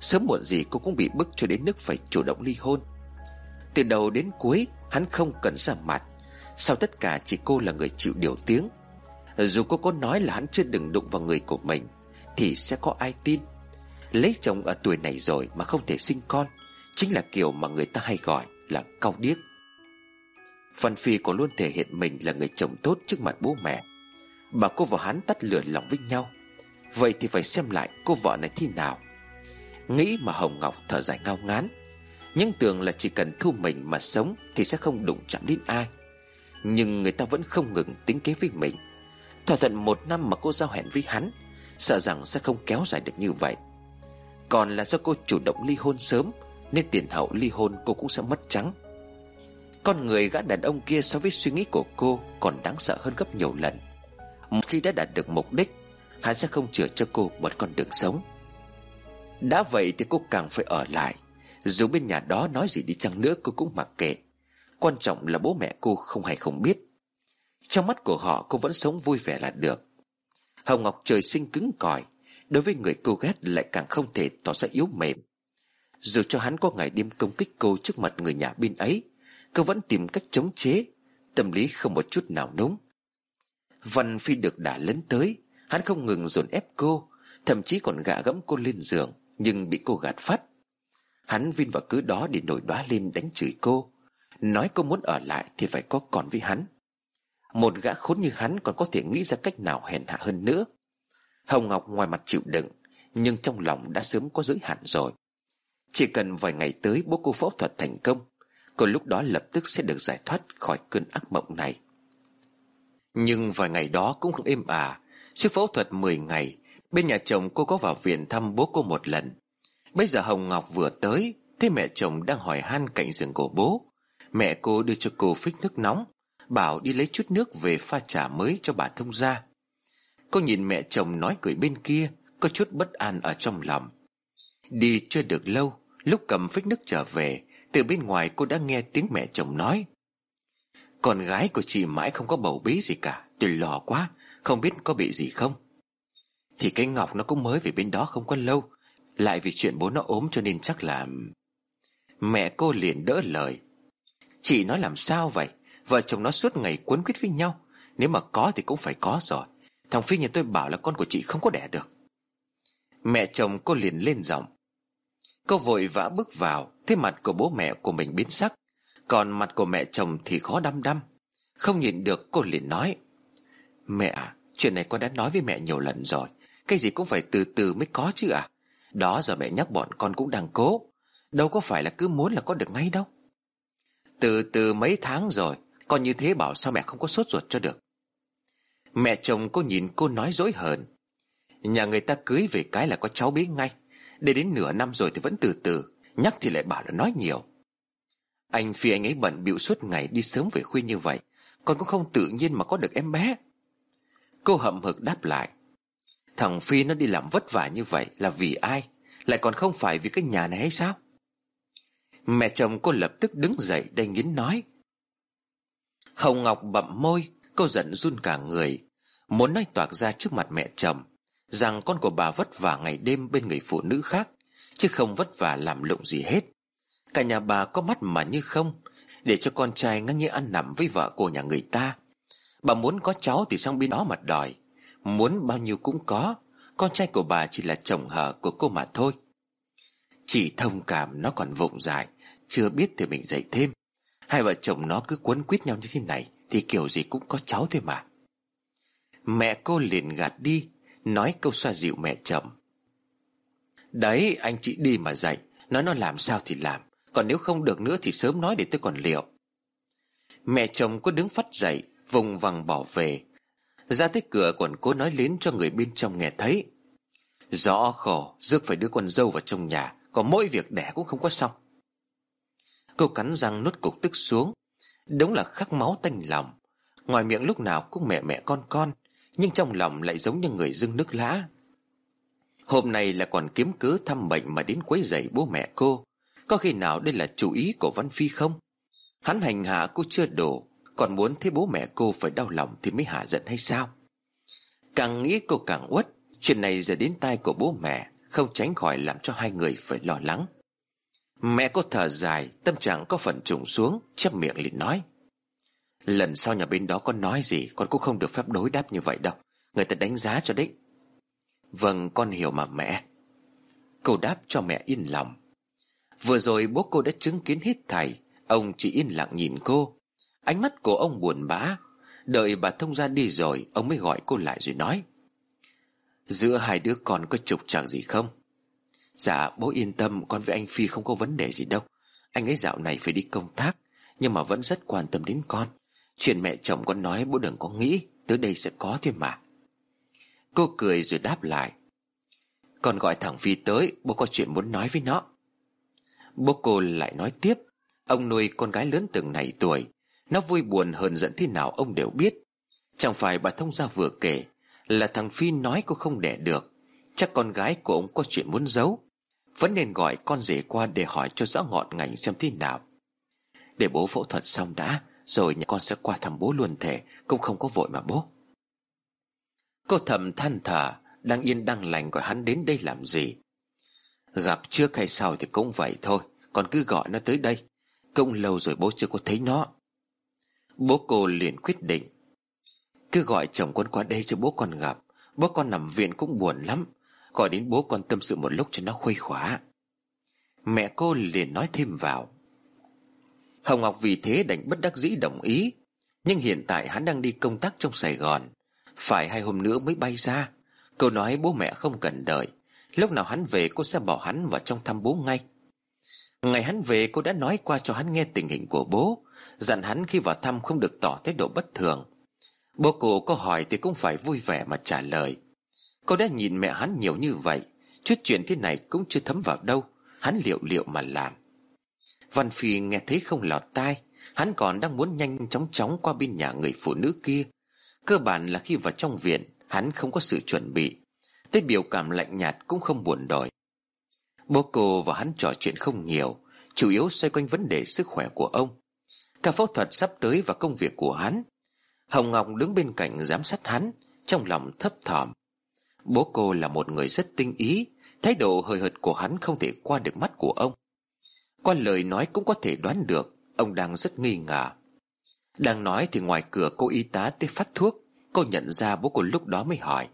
Sớm muộn gì cô cũng bị bức cho đến nước phải chủ động ly hôn. Từ đầu đến cuối, Hắn không cần ra mặt. Sau tất cả, chỉ cô là người chịu điều tiếng. Dù cô có nói là hắn chưa đừng đụng vào người của mình, Thì sẽ có ai tin? Lấy chồng ở tuổi này rồi mà không thể sinh con, Chính là kiểu mà người ta hay gọi là cao điếc. Văn Phi còn luôn thể hiện mình là người chồng tốt trước mặt bố mẹ. Bà cô và hắn tắt lửa lòng với nhau. Vậy thì phải xem lại cô vợ này thế nào. Nghĩ mà Hồng Ngọc thở dài ngao ngán. Nhưng tưởng là chỉ cần thu mình mà sống Thì sẽ không đụng chạm đến ai. Nhưng người ta vẫn không ngừng tính kế với mình. Thỏa thuận một năm mà cô giao hẹn với hắn, Sợ rằng sẽ không kéo dài được như vậy. Còn là do cô chủ động ly hôn sớm, Nên tiền hậu ly hôn cô cũng sẽ mất trắng. Con người gã đàn ông kia so với suy nghĩ của cô Còn đáng sợ hơn gấp nhiều lần. Một khi đã đạt được mục đích, Hắn sẽ không chừa cho cô một con đường sống. Đã vậy thì cô càng phải ở lại. Dù bên nhà đó nói gì đi chăng nữa, cô cũng mặc kệ. Quan trọng là bố mẹ cô không hay không biết. Trong mắt của họ, cô vẫn sống vui vẻ là được. Hồng Ngọc trời sinh cứng cỏi. Đối với người cô ghét lại càng không thể tỏ ra yếu mềm. Dù cho hắn có ngày đêm công kích cô trước mặt người nhà bên ấy, Cô vẫn tìm cách chống chế, Tâm lý không một chút nào núng. Văn Phi được đả lấn tới, Hắn không ngừng dồn ép cô, Thậm chí còn gạ gẫm cô lên giường. Nhưng bị cô gạt phát. Hắn vin vào cứ đó để nổi đoá lên đánh chửi cô. Nói cô muốn ở lại Thì phải có còn với hắn. Một gã khốn như hắn còn có thể nghĩ ra cách nào hèn hạ hơn nữa. Hồng Ngọc ngoài mặt chịu đựng, Nhưng trong lòng đã sớm có giới hạn rồi. Chỉ cần vài ngày tới bố cô phẫu thuật thành công, Cô lúc đó lập tức sẽ được giải thoát khỏi cơn ác mộng này. Nhưng vài ngày đó cũng không êm à. Sức phẫu thuật 10 ngày Bên nhà chồng cô có vào viện thăm bố cô một lần. Bây giờ Hồng Ngọc vừa tới, Thấy mẹ chồng đang hỏi han cạnh giường của bố. Mẹ cô đưa cho cô phích nước nóng, Bảo đi lấy chút nước về pha trà mới cho bà thông ra Cô nhìn mẹ chồng nói cười bên kia, Có chút bất an ở trong lòng. Đi chưa được lâu, Lúc cầm phích nước trở về, Từ bên ngoài cô đã nghe tiếng mẹ chồng nói. Con gái của chị mãi không có bầu bí gì cả, Tôi lo quá, Không biết có bị gì không. Thì cái Ngọc nó cũng mới về bên đó không có lâu. Lại vì chuyện bố nó ốm cho nên chắc là Mẹ cô liền đỡ lời. Chị nói làm sao vậy? Vợ chồng nó suốt ngày quấn quýt với nhau. Nếu mà có thì cũng phải có rồi. Thằng Phi nhà tôi bảo là con của chị không có đẻ được. Mẹ chồng cô liền lên giọng. Cô vội vã bước vào Thế mặt của bố mẹ của mình biến sắc. Còn mặt của mẹ chồng thì khó đăm đăm. Không nhìn được cô liền nói, Mẹ à, Chuyện này con đã nói với mẹ nhiều lần rồi. Cái gì cũng phải từ từ mới có chứ à Đó giờ mẹ nhắc bọn con cũng đang cố. Đâu có phải là cứ muốn là có được ngay đâu. Từ từ mấy tháng rồi, Con như thế bảo sao mẹ không có sốt ruột cho được? Mẹ chồng cô nhìn cô nói dối hờn. Nhà người ta cưới về cái là có cháu bé ngay. Để đến nửa năm rồi thì vẫn từ từ. Nhắc thì lại bảo là nói nhiều. Anh Phi anh ấy bận bịu suốt ngày đi sớm về khuya như vậy. Con cũng không tự nhiên mà có được em bé. Cô hậm hực đáp lại. Thằng Phi nó đi làm vất vả như vậy là vì ai? Lại còn không phải vì cái nhà này hay sao? Mẹ chồng cô lập tức đứng dậy đầy nghiến nói. Hồng Ngọc bậm môi, Cô giận run cả người. Muốn nói toạc ra trước mặt mẹ chồng, Rằng con của bà vất vả ngày đêm bên người phụ nữ khác, Chứ không vất vả làm lụng gì hết. Cả nhà bà có mắt mà như không, Để cho con trai ngang như ăn nằm với vợ của nhà người ta. Bà muốn có cháu thì sang bên đó mà đòi. Muốn bao nhiêu cũng có, Con trai của bà chỉ là chồng hờ của cô mà thôi. Chị thông cảm nó còn vụng dại, Chưa biết thì mình dạy thêm. Hai vợ chồng nó cứ quấn quýt nhau như thế này Thì kiểu gì cũng có cháu thôi mà. Mẹ cô liền gạt đi, Nói câu xoa dịu mẹ chồng Đấy, anh chị đi mà dạy, Nói nó làm sao thì làm, Còn nếu không được nữa thì sớm nói để tôi còn liệu. Mẹ chồng có đứng phát dậy, Vùng vằng bỏ về ra tới cửa còn cố nói lớn cho người bên trong nghe thấy. Rõ khổ Rước phải đứa con dâu vào trong nhà, Còn mỗi việc đẻ cũng không có xong. Cô cắn răng nuốt cục tức xuống. Đúng là khắc máu tanh lòng. Ngoài miệng lúc nào cũng mẹ mẹ con con, Nhưng trong lòng lại giống như người dưng nước lã. Hôm nay là còn kiếm cớ thăm bệnh mà đến quấy rầy bố mẹ cô. Có khi nào đây là chủ ý của Văn Phi không? Hắn hành hạ cô chưa đủ còn muốn thấy bố mẹ cô phải đau lòng Thì mới hạ giận hay sao? Càng nghĩ cô càng uất Chuyện này giờ đến tai của bố mẹ Không tránh khỏi làm cho hai người phải lo lắng. Mẹ cô thở dài Tâm trạng có phần trùng xuống Chép miệng liền nói. Lần sau nhà bên đó có nói gì Con cũng không được phép đối đáp như vậy đâu. Người ta đánh giá cho đấy Vâng con hiểu mà mẹ. Cô đáp cho mẹ yên lòng. Vừa rồi bố cô đã chứng kiến hết thảy, Ông chỉ yên lặng nhìn cô Ánh mắt của ông buồn bã. Đợi bà thông ra đi rồi, Ông mới gọi cô lại rồi nói. Giữa hai đứa con có trục trặc gì không? Dạ bố yên tâm, Con với anh Phi không có vấn đề gì đâu. Anh ấy dạo này phải đi công tác, Nhưng mà vẫn rất quan tâm đến con. Chuyện mẹ chồng con nói bố đừng có nghĩ, Tới đây sẽ có thôi mà. Cô cười rồi đáp lại. Con gọi thằng Phi tới, Bố có chuyện muốn nói với nó. Bố cô lại nói tiếp. Ông nuôi con gái lớn từng này tuổi nó vui buồn hơn giận thế nào ông đều biết. Chẳng phải bà thông gia vừa kể Là thằng Phi nói cô không đẻ được. Chắc con gái của ông có chuyện muốn giấu. Vẫn nên gọi con rể qua để hỏi cho rõ ngọn ngành xem thế nào. Để bố phẫu thuật xong đã, Rồi nhà con sẽ qua thăm bố luôn thể Cũng không có vội mà bố. Cô thầm than thở, Đang yên đang lành gọi hắn đến đây làm gì? Gặp trước hay sau thì cũng vậy thôi, Còn cứ gọi nó tới đây. Cũng lâu rồi bố chưa có thấy nó. Bố cô liền quyết định. Cứ gọi chồng con qua đây cho bố con gặp. Bố con nằm viện cũng buồn lắm. Gọi đến bố con tâm sự một lúc cho nó khuây khỏa. Mẹ cô liền nói thêm vào. Hồng Ngọc vì thế đành bất đắc dĩ đồng ý. Nhưng hiện tại hắn đang đi công tác trong Sài Gòn. Phải hai hôm nữa mới bay ra. Cô nói bố mẹ không cần đợi. Lúc nào hắn về cô sẽ bỏ hắn vào trong thăm bố ngay. Ngày hắn về cô đã nói qua cho hắn nghe tình hình của bố. Dặn hắn khi vào thăm không được tỏ thái độ bất thường. Bố cô có hỏi thì cũng phải vui vẻ mà trả lời. Cô đã nhìn mẹ hắn nhiều như vậy, Chút chuyện thế này cũng chưa thấm vào đâu, Hắn liệu liệu mà làm. Văn Phi nghe thấy không lọt tai, Hắn còn đang muốn nhanh chóng chóng qua bên nhà người phụ nữ kia. Cơ bản là khi vào trong viện, Hắn không có sự chuẩn bị Tới biểu cảm lạnh nhạt cũng không buồn đòi Bố cô và hắn trò chuyện không nhiều, Chủ yếu xoay quanh vấn đề sức khỏe của ông. Cả phẫu thuật sắp tới và công việc của hắn. Hồng Ngọc đứng bên cạnh giám sát hắn, Trong lòng thấp thỏm. Bố cô là một người rất tinh ý, Thái độ hơi hợt của hắn không thể qua được mắt của ông. Qua lời nói cũng có thể đoán được, Ông đang rất nghi ngờ. Đang nói thì ngoài cửa cô y tá tới phát thuốc, Cô nhận ra bố cô lúc đó mới hỏi.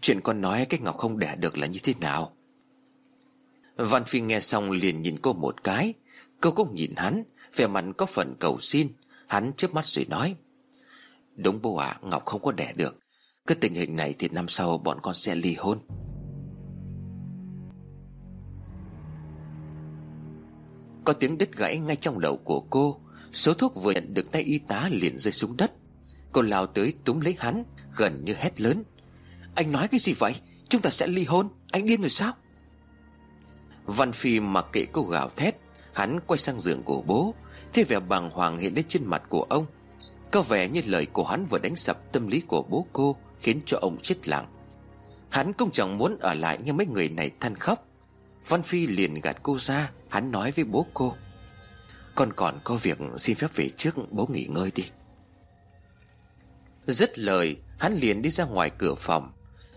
Chuyện con nói cái Ngọc không đẻ được là như thế nào? Văn Phi nghe xong liền nhìn cô một cái, Cô cũng nhìn hắn Vẻ mặt có phần cầu xin, Hắn chớp mắt rồi nói. Đúng bố ạ, Ngọc không có đẻ được. Cái tình hình này thì năm sau bọn con sẽ ly hôn. Có tiếng đứt gãy ngay trong đầu của cô. Số thuốc vừa nhận được tay y tá liền rơi xuống đất. Cô lao tới túm lấy hắn, Gần như hét lớn. Anh nói cái gì vậy? Chúng ta sẽ ly hôn. Anh điên rồi sao? Văn Phi mặc kệ cô gào thét, Hắn quay sang giường của bố. Thế vẻ bàng hoàng hiện lên trên mặt của ông, Có vẻ như lời của hắn vừa đánh sập tâm lý của bố cô Khiến cho ông chết lặng. Hắn cũng chẳng muốn ở lại như mấy người này than khóc. Văn Phi liền gạt cô ra, Hắn nói với bố cô, Con còn có việc, xin phép về trước, Bố nghỉ ngơi đi. Dứt lời, Hắn liền đi ra ngoài cửa phòng.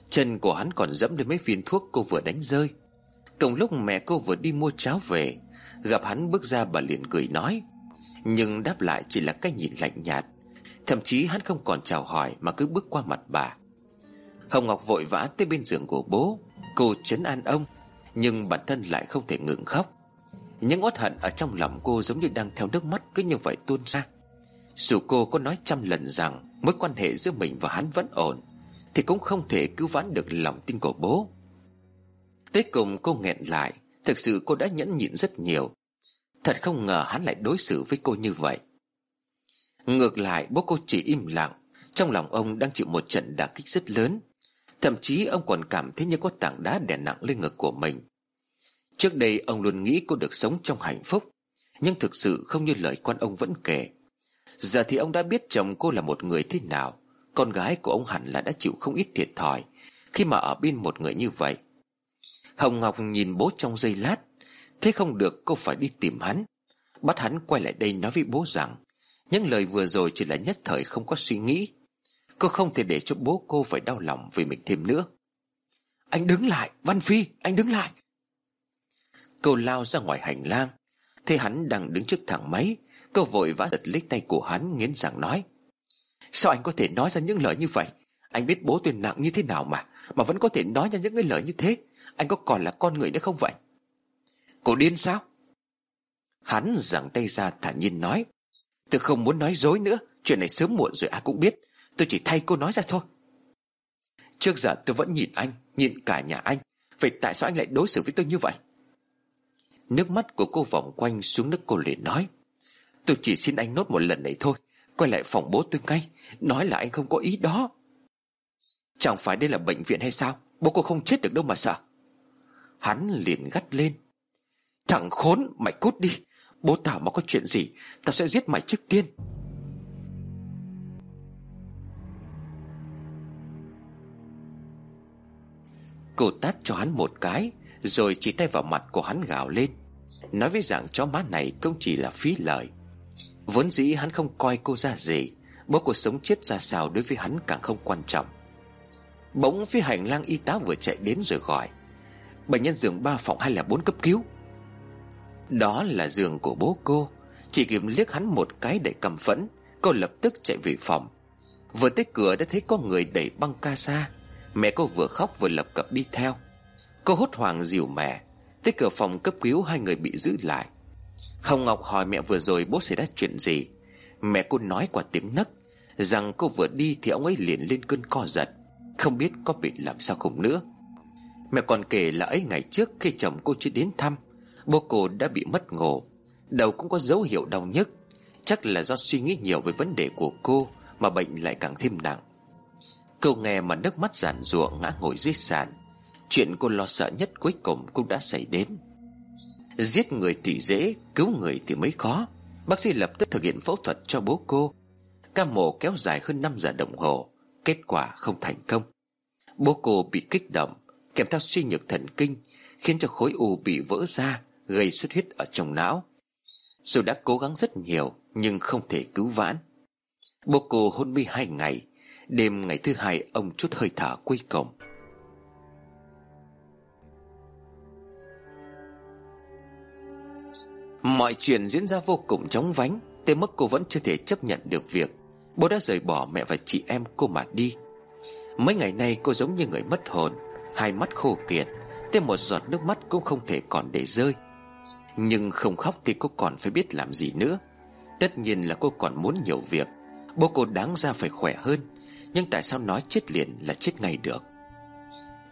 Chân của hắn còn dẫm lên mấy viên thuốc cô vừa đánh rơi. Cùng lúc mẹ cô vừa đi mua cháo về, Gặp hắn bước ra bà liền cười nói nhưng đáp lại chỉ là cái nhìn lạnh nhạt. Thậm chí hắn không còn chào hỏi Mà cứ bước qua mặt bà. Hồng Ngọc vội vã tới bên giường của bố. Cô chấn an ông, Nhưng bản thân lại không thể ngừng khóc. Những uất hận ở trong lòng cô giống như đang theo nước mắt cứ như vậy tuôn ra. Dù cô có nói trăm lần rằng Mối quan hệ giữa mình và hắn vẫn ổn, Thì cũng không thể cứu vãn được lòng tin của bố. Tới cùng cô nghẹn lại, Thực sự cô đã nhẫn nhịn rất nhiều. Thật không ngờ hắn lại đối xử với cô như vậy. Ngược lại, bố cô chỉ im lặng. Trong lòng ông đang chịu một trận đả kích rất lớn. Thậm chí ông còn cảm thấy như có tảng đá đè nặng lên ngực của mình. Trước đây, ông luôn nghĩ cô được sống trong hạnh phúc. Nhưng thực sự không như lời con ông vẫn kể. Giờ thì ông đã biết chồng cô là một người thế nào. Con gái của ông hẳn là đã chịu không ít thiệt thòi Khi mà ở bên một người như vậy. Hồng Ngọc nhìn bố trong giây lát. Thế không được, cô phải đi tìm hắn. Bắt hắn quay lại đây nói với bố rằng, Những lời vừa rồi chỉ là nhất thời không có suy nghĩ. Cô không thể để cho bố cô phải đau lòng vì mình thêm nữa. Anh đứng lại, Văn Phi, anh đứng lại. Cô lao ra ngoài hành lang. Thấy hắn đang đứng trước thang máy, Cô vội vã giật lấy tay của hắn, nghiến rằng nói. Sao anh có thể nói ra những lời như vậy? Anh biết bố tôi nặng như thế nào mà Mà vẫn có thể nói ra những cái lời như thế. Anh có còn là con người nữa không vậy? Cô điên sao? Hắn giằng tay ra thản nhiên nói. Tôi không muốn nói dối nữa, Chuyện này sớm muộn rồi ai cũng biết. Tôi chỉ thay cô nói ra thôi. Trước giờ tôi vẫn nhìn anh, Nhìn cả nhà anh. Vậy tại sao anh lại đối xử với tôi như vậy? Nước mắt của cô vòng quanh xuống nước cô liền nói. Tôi chỉ xin anh nốt một lần này thôi, Quay lại phòng bố tôi ngay. Nói là anh không có ý đó. Chẳng phải đây là bệnh viện hay sao? Bố cô không chết được đâu mà sợ. Hắn liền gắt lên. Thằng khốn, mày cút đi. Bố tao mà có chuyện gì, Tao sẽ giết mày trước tiên. Cô tát cho hắn một cái, Rồi chỉ tay vào mặt của hắn gào lên. Nói với rằng chó má này không chỉ là phí lời. Vốn dĩ hắn không coi cô ra gì, Bố cuộc sống chết ra sao đối với hắn càng không quan trọng. Bỗng phía hành lang y tá vừa chạy đến rồi gọi. Bệnh nhân giường 3 phòng hay là 4 cấp cứu? Đó là giường của bố cô. Chỉ kịp liếc hắn một cái để cầm phẫn, Cô lập tức chạy về phòng. Vừa tới cửa đã thấy có người đẩy băng ca xa Mẹ cô vừa khóc vừa lập cập đi theo. Cô hốt hoảng dìu mẹ. Tới cửa phòng cấp cứu, hai người bị giữ lại. Hồng Ngọc hỏi mẹ vừa rồi bố xảy ra chuyện gì. Mẹ cô nói qua tiếng nấc, Rằng cô vừa đi thì ông ấy liền lên cơn co giật. Không biết có bị làm sao không nữa. Mẹ còn kể là ấy ngày trước khi chồng cô chưa đến thăm Bố cô đã bị mất ngủ. Đầu cũng có dấu hiệu đau nhức. Chắc là do suy nghĩ nhiều về vấn đề của cô Mà bệnh lại càng thêm nặng. Cô nghe mà nước mắt giản rụa ngã ngồi dưới sàn. Chuyện cô lo sợ nhất cuối cùng cũng đã xảy đến. Giết người thì dễ, Cứu người thì mới khó. Bác sĩ lập tức thực hiện phẫu thuật cho bố cô. Ca mổ kéo dài hơn 5 giờ đồng hồ. Kết quả không thành công. Bố cô bị kích động, Kèm theo suy nhược thần kinh, Khiến cho khối u bị vỡ ra. Gây xuất huyết ở trong não. Dù đã cố gắng rất nhiều, Nhưng không thể cứu vãn. Bố cô hôn mê hai ngày. Đêm ngày thứ hai, ông chút hơi thở cuối cùng. Mọi chuyện diễn ra vô cùng chóng vánh, Tới mức cô vẫn chưa thể chấp nhận được việc Bố đã rời bỏ mẹ và chị em cô mà đi. Mấy ngày nay, cô giống như người mất hồn, Hai mắt khô kiệt, tới một giọt nước mắt cũng không thể còn để rơi. Nhưng không khóc thì cô còn phải biết làm gì nữa. Tất nhiên là cô còn muốn nhiều việc. Bố cô đáng ra phải khỏe hơn. Nhưng tại sao nói chết liền là chết ngay được?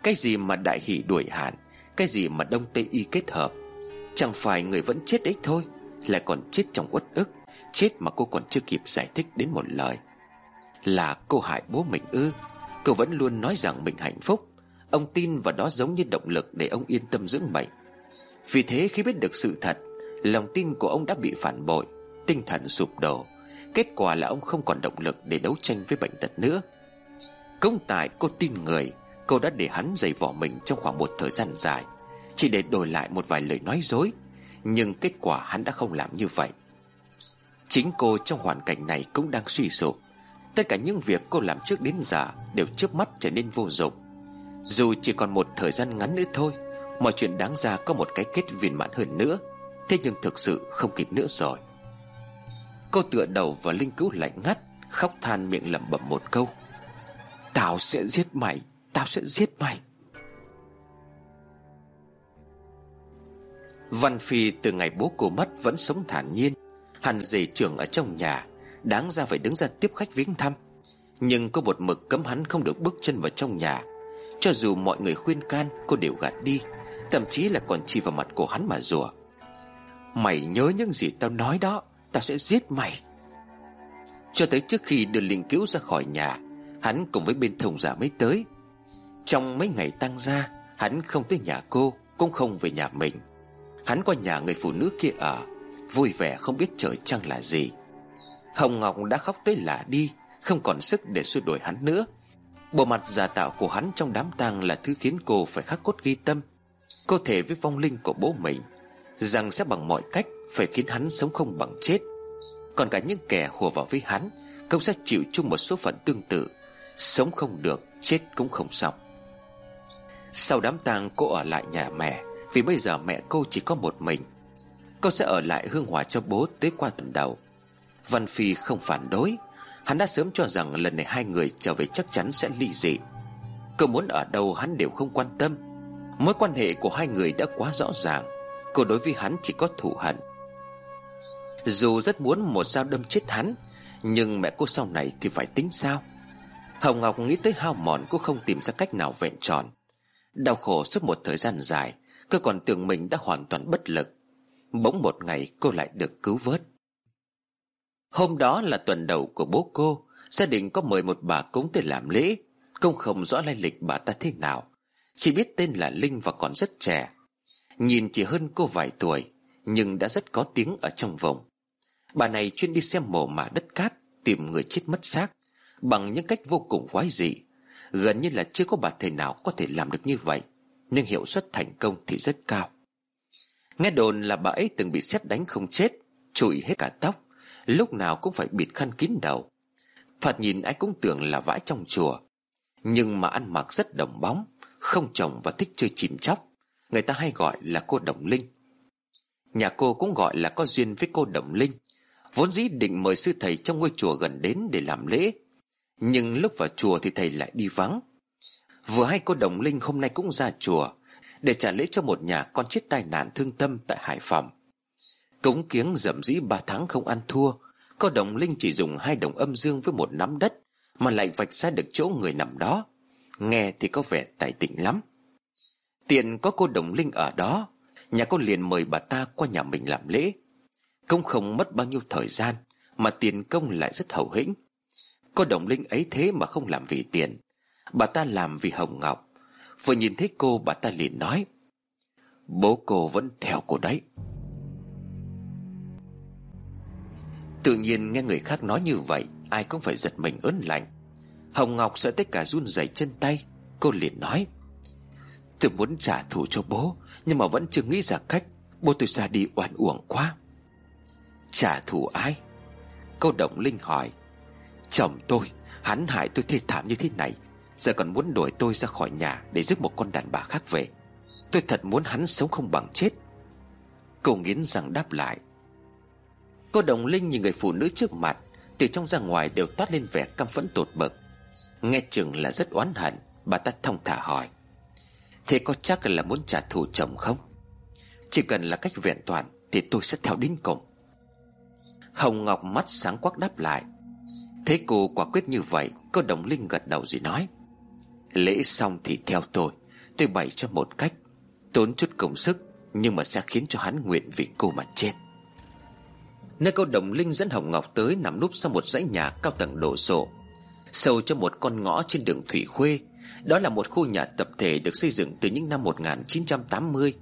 Cái gì mà đại hỷ đuổi hạn? Cái gì mà đông tây y kết hợp? Chẳng phải người vẫn chết đấy thôi, Lại còn chết trong uất ức. Chết mà cô còn chưa kịp giải thích đến một lời. Là cô hại bố mình ư? Cô vẫn luôn nói rằng mình hạnh phúc. Ông tin vào đó giống như động lực để ông yên tâm dưỡng bệnh. Vì thế khi biết được sự thật, Lòng tin của ông đã bị phản bội, Tinh thần sụp đổ. Kết quả là ông không còn động lực để đấu tranh với bệnh tật nữa. Công tại cô tin người, Cô đã để hắn giày vỏ mình trong khoảng một thời gian dài, chỉ để đổi lại một vài lời nói dối, Nhưng kết quả hắn đã không làm như vậy. Chính cô trong hoàn cảnh này cũng đang suy sụp. Tất cả những việc cô làm trước đến giờ Đều trước mắt trở nên vô dụng. Dù chỉ còn một thời gian ngắn nữa thôi Mọi chuyện đáng ra có một cái kết viên mãn hơn nữa. Thế nhưng thực sự không kịp nữa rồi. Cô tựa đầu vào linh cứu lạnh ngắt, Khóc than miệng lẩm bẩm một câu. Tao sẽ giết mày, Tao sẽ giết mày. Văn Phi từ ngày bố cô mất vẫn sống thản nhiên. Hẳn dì trưởng ở trong nhà, Đáng ra phải đứng ra tiếp khách viếng thăm. Nhưng có một mực cấm hắn không được bước chân vào trong nhà. Cho dù mọi người khuyên can, Cô đều gạt đi. Thậm chí là còn chỉ vào mặt của hắn mà rủa. Mày nhớ những gì tao nói đó, Tao sẽ giết mày. Cho tới trước khi đưa linh cứu ra khỏi nhà, Hắn cùng với bên thông giả mới tới. Trong mấy ngày tăng ra Hắn không tới nhà cô, Cũng không về nhà mình. Hắn qua nhà người phụ nữ kia ở, Vui vẻ không biết trời trăng là gì. Hồng Ngọc đã khóc tới lạ đi, Không còn sức để xua đuổi hắn nữa. Bộ mặt giả tạo của hắn trong đám tang Là thứ khiến cô phải khắc cốt ghi tâm. Có thể với vong linh của bố mình, Rằng sẽ bằng mọi cách Phải khiến hắn sống không bằng chết. Còn cả những kẻ hùa vào với hắn Cũng sẽ chịu chung một số phận tương tự, Sống không được, Chết cũng không xong. Sau đám tang, cô ở lại nhà mẹ, Vì bây giờ mẹ cô chỉ có một mình. Cô sẽ ở lại hương hòa cho bố tới qua tuần đầu. Văn Phi không phản đối. Hắn đã sớm cho rằng lần này hai người trở về chắc chắn sẽ ly dị. Cô muốn ở đâu hắn đều không quan tâm. Mối quan hệ của hai người đã quá rõ ràng, Cô đối với hắn chỉ có thù hận. Dù rất muốn một dao đâm chết hắn, Nhưng mẹ cô sau này thì phải tính sao? Hồng Ngọc nghĩ tới hao mòn Cô không tìm ra cách nào vẹn tròn. Đau khổ suốt một thời gian dài, Cô còn tưởng mình đã hoàn toàn bất lực. Bỗng một ngày cô lại được cứu vớt. Hôm đó là tuần đầu của bố cô, Gia đình có mời một bà cúng tới làm lễ. Công không rõ lai lịch bà ta thế nào. Chỉ biết tên là Linh và còn rất trẻ. Nhìn chỉ hơn cô vài tuổi, Nhưng đã rất có tiếng ở trong vùng. Bà này chuyên đi xem mồ mả đất cát, Tìm người chết mất xác, Bằng những cách vô cùng quái dị. Gần như là chưa có bà thầy nào có thể làm được như vậy, Nhưng hiệu suất thành công thì rất cao. Nghe đồn là bà ấy từng bị xét đánh không chết Trụi hết cả tóc, Lúc nào cũng phải bịt khăn kín đầu. Thoạt nhìn ai cũng tưởng là vãi trong chùa, Nhưng mà ăn mặc rất đồng bóng không chồng và thích chơi chìm chóc. Người ta hay gọi là cô Đồng Linh. Nhà cô cũng gọi là có duyên với cô Đồng Linh. Vốn dĩ định mời sư thầy trong ngôi chùa gần đến để làm lễ. Nhưng lúc vào chùa thì thầy lại đi vắng. Vừa hay cô Đồng Linh hôm nay cũng ra chùa Để trả lễ cho một nhà con chết tai nạn thương tâm tại Hải Phòng. Cống kiếng dầm dĩ ba tháng không ăn thua, Cô Đồng Linh chỉ dùng hai đồng âm dương với một nắm đất Mà lại vạch ra được chỗ người nằm đó. Nghe thì có vẻ tài tình lắm. Tiện có cô Đồng Linh ở đó, Nhà cô liền mời bà ta qua nhà mình làm lễ. Công không mất bao nhiêu thời gian, Mà tiền công lại rất hậu hĩnh. Cô Đồng Linh ấy thế mà không làm vì tiền, Bà ta làm vì Hồng Ngọc. Vừa nhìn thấy cô, bà ta liền nói, Bố cô vẫn theo cô đấy. Tự nhiên nghe người khác nói như vậy, Ai cũng phải giật mình ớn lạnh. Hồng Ngọc sợ tất cả run rẩy chân tay. Cô liền nói, Tôi muốn trả thù cho bố, Nhưng mà vẫn chưa nghĩ ra cách. Bố tôi ra đi oan uổng quá. Trả thù ai? Cô Động Linh hỏi. Chồng tôi, Hắn hại tôi thê thảm như thế này. Giờ còn muốn đuổi tôi ra khỏi nhà Để giúp một con đàn bà khác về. Tôi thật muốn hắn sống không bằng chết. Cô nghiến rằng đáp lại. Cô Đồng Linh nhìn người phụ nữ trước mặt, Từ trong ra ngoài đều toát lên vẻ căm phẫn tột bực. Nghe chừng là rất oán hận, Bà ta thông thả hỏi. Thế có chắc là muốn trả thù chồng không? Chỉ cần là cách vẹn toàn, Thì tôi sẽ theo đến cùng. Hồng Ngọc mắt sáng quắc đáp lại. Thế cô quả quyết như vậy Cô Đồng Linh gật đầu rồi nói. Lễ xong thì theo tôi Tôi bày cho một cách. Tốn chút công sức, Nhưng mà sẽ khiến cho hắn nguyện vì cô mà chết. Nơi cô Đồng Linh dẫn Hồng Ngọc tới Nằm núp sau một dãy nhà cao tầng đổ sộ. Sâu cho một con ngõ trên đường Thủy Khuê. Đó là một khu nhà tập thể Được xây dựng từ những năm 1980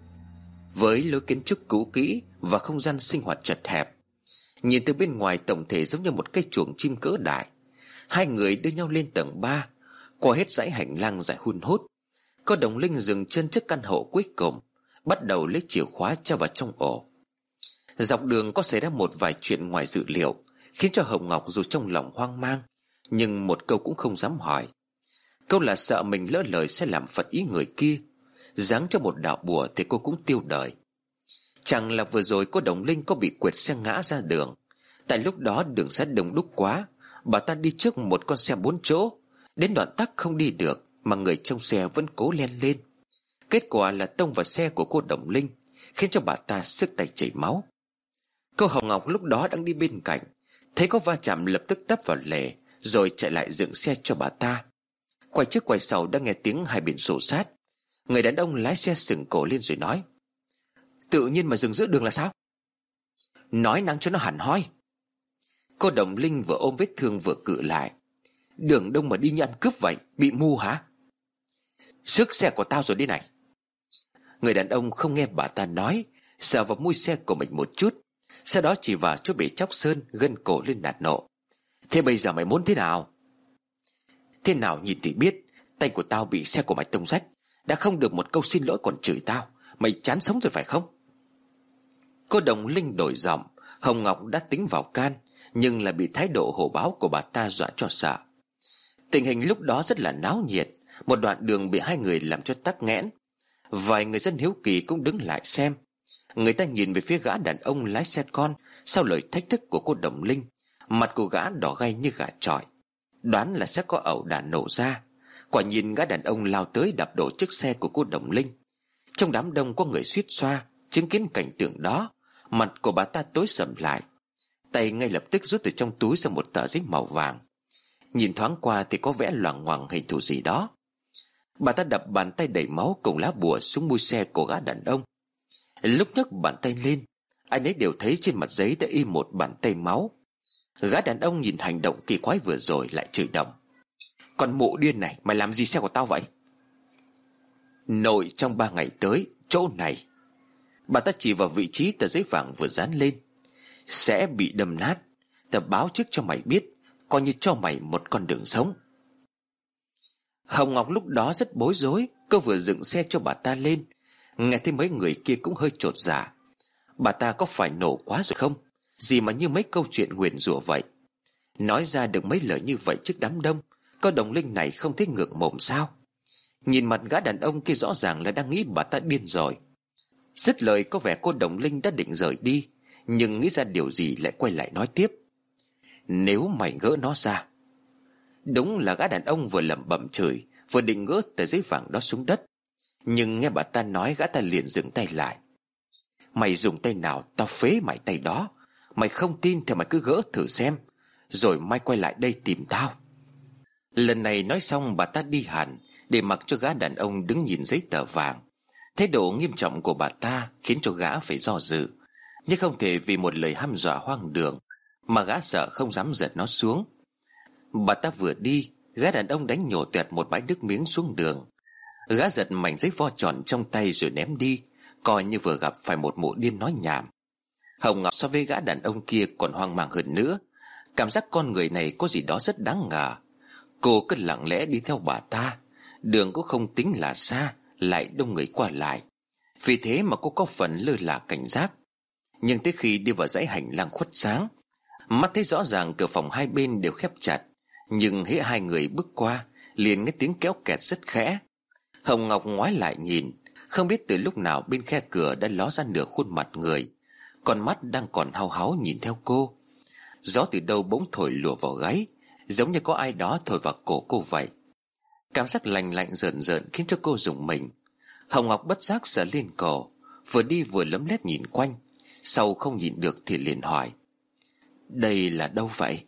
Với lối kiến trúc cũ kỹ Và không gian sinh hoạt chật hẹp. Nhìn từ bên ngoài tổng thể giống như một cái chuồng chim cỡ đại. Hai người đưa nhau lên tầng 3 Qua hết dãy hành lang dài hun hút. Có đồng linh dừng chân trước căn hộ cuối cùng, Bắt đầu lấy chìa khóa cho vào trong ổ. Dọc đường có xảy ra một vài chuyện ngoài dự liệu, Khiến cho Hồng Ngọc dù trong lòng hoang mang nhưng một câu cũng không dám hỏi. Câu là sợ mình lỡ lời sẽ làm phật ý người kia. Giáng cho một đạo bùa thì cô cũng tiêu đời. Chẳng là vừa rồi cô đồng linh có bị quệt xe ngã ra đường. Tại lúc đó đường xá đông đúc quá. Bà ta đi trước một con xe bốn chỗ. Đến đoạn tắc không đi được, Mà người trong xe vẫn cố len lên. Kết quả là tông vào xe của cô Đồng Linh, Khiến cho bà ta sức tay chảy máu. Cô Hồng Ngọc lúc đó đang đi bên cạnh, Thấy có va chạm lập tức tấp vào lề. Rồi chạy lại dựng xe cho bà ta. Quay trước quay sau đã nghe tiếng hai biển sổ sát. Người đàn ông lái xe sừng cổ lên rồi nói, Tự nhiên mà dừng giữa đường là sao? Nói năng cho nó hẳn hoi. Cô Đồng Linh vừa ôm vết thương vừa cự lại. Đường đông mà đi như ăn cướp vậy, Bị mù hả? Sức xe của tao rồi đi này. Người đàn ông không nghe bà ta nói, Sờ vào mui xe của mình một chút. Sau đó chỉ vào chỗ bị chóc sơn Gân cổ lên nạt nộ. Thế bây giờ mày muốn thế nào? Thế nào nhìn thì biết, Tay của tao bị xe của mày tông rách, Đã không được một câu xin lỗi còn chửi tao, Mày chán sống rồi phải không? Cô đồng linh đổi giọng, Hồng Ngọc đã tính vào can, Nhưng lại bị thái độ hổ báo của bà ta dọa cho sợ. Tình hình lúc đó rất là náo nhiệt, Một đoạn đường bị hai người làm cho tắc nghẽn. Vài người dân hiếu kỳ cũng đứng lại xem. Người ta nhìn về phía gã đàn ông lái xe con Sau lời thách thức của cô Đồng Linh. Mặt của gã đỏ gay như gà trọi. Đoán là sẽ có ẩu đả nổ ra. Quả nhìn gã đàn ông lao tới đạp đổ chiếc xe của cô Đồng Linh. Trong đám đông có người suýt xoa, Chứng kiến cảnh tượng đó. Mặt của bà ta tối sầm lại. Tay ngay lập tức rút từ trong túi ra một tờ giấy màu vàng. Nhìn thoáng qua thì có vẽ loằng ngoằng hình thù gì đó. Bà ta đập bàn tay đầy máu cùng lá bùa xuống mui xe của gã đàn ông. Lúc nhấc bàn tay lên, Anh ấy đều thấy trên mặt giấy đã in một bàn tay máu. Gã đàn ông nhìn hành động kỳ quái vừa rồi lại chửi đồng Còn mụ điên này, mày làm gì xe của tao vậy? Nội trong ba ngày tới, Chỗ này. Bà ta chỉ vào vị trí tờ giấy vàng vừa dán lên. Sẽ bị đâm nát. Tờ báo trước cho mày biết, Coi như cho mày một con đường sống. Hồng Ngọc lúc đó rất bối rối, Cô vừa dựng xe cho bà ta lên. Nghe thấy mấy người kia cũng hơi trột dạ. Bà ta có phải nổ quá rồi không? Gì mà như mấy câu chuyện nguyền rủa vậy? Nói ra được mấy lời như vậy trước đám đông, Có đồng linh này không thấy ngược mồm sao? Nhìn mặt gã đàn ông kia rõ ràng là đang nghĩ bà ta điên rồi. Dứt lời, có vẻ cô đồng linh đã định rời đi, Nhưng nghĩ ra điều gì lại quay lại nói tiếp. Nếu mày gỡ nó ra. Đúng là gã đàn ông vừa lẩm bẩm chửi, Vừa định gỡ tờ giấy vàng đó xuống đất. Nhưng nghe bà ta nói, gã ta liền dừng tay lại. Mày dùng tay nào Tao phế mày tay đó? Mày không tin thì mày cứ gỡ thử xem, Rồi mai quay lại đây tìm tao. Lần này nói xong, bà ta đi hẳn, Để mặc cho gã đàn ông đứng nhìn giấy tờ vàng. Thái độ nghiêm trọng của bà ta Khiến cho gã phải do dự. Nhưng không thể vì một lời hăm dọa hoang đường, Mà gã sợ không dám giật nó xuống. Bà ta vừa đi, Gã đàn ông đánh nhổ tuyệt một bãi nước miếng xuống đường. Gã giật mảnh giấy vo tròn trong tay rồi ném đi, Coi như vừa gặp phải một mụ điên nói nhảm. Hồng Ngọc so với gã đàn ông kia còn hoang mang hơn nữa. Cảm giác con người này có gì đó rất đáng ngờ. Cô cứ lặng lẽ đi theo bà ta. Đường cũng không tính là xa, Lại đông người qua lại. Vì thế mà cô có phần lơ là cảnh giác. Nhưng tới khi đi vào dãy hành lang khuất sáng, Mắt thấy rõ ràng cửa phòng hai bên đều khép chặt. Nhưng hễ hai người bước qua, Liền nghe tiếng kéo kẹt rất khẽ. Hồng Ngọc ngoái lại nhìn, Không biết từ lúc nào bên khe cửa đã ló ra nửa khuôn mặt người. Con mắt đang còn hao háo nhìn theo cô. Gió từ đâu bỗng thổi lùa vào gáy, Giống như có ai đó thổi vào cổ cô vậy. Cảm giác lành lạnh rợn rợn khiến cho cô rùng mình. Hồng Ngọc bất giác sờ lên cổ, Vừa đi vừa lấm lét nhìn quanh, Sau không nhìn được thì liền hỏi, Đây là đâu vậy?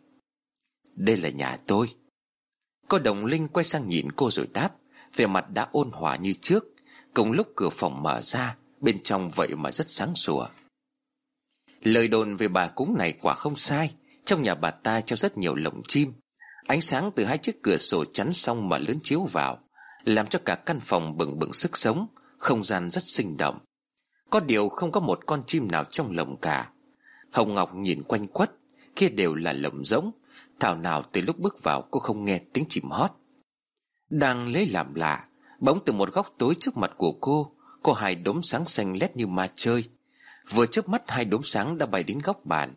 Đây là nhà tôi. Cô đồng linh quay sang nhìn cô rồi đáp Về mặt đã ôn hòa như trước, Cùng lúc cửa phòng mở ra, Bên trong vậy mà rất sáng sủa. Lời đồn về bà cúng này quả không sai. Trong nhà bà ta treo rất nhiều lồng chim. Ánh sáng từ hai chiếc cửa sổ chắn xong mà lớn chiếu vào, Làm cho cả căn phòng bừng bừng sức sống, Không gian rất sinh động. Có điều không có một con chim nào trong lồng cả. Hồng Ngọc nhìn quanh quất, Kia đều là lồng rỗng. Thảo nào từ lúc bước vào cô không nghe tiếng chim hót. Đang lấy làm lạ, Bỗng từ một góc tối trước mặt của cô Có hai đốm sáng xanh lét như ma chơi. Vừa chớp mắt hai đốm sáng đã bay đến góc bàn.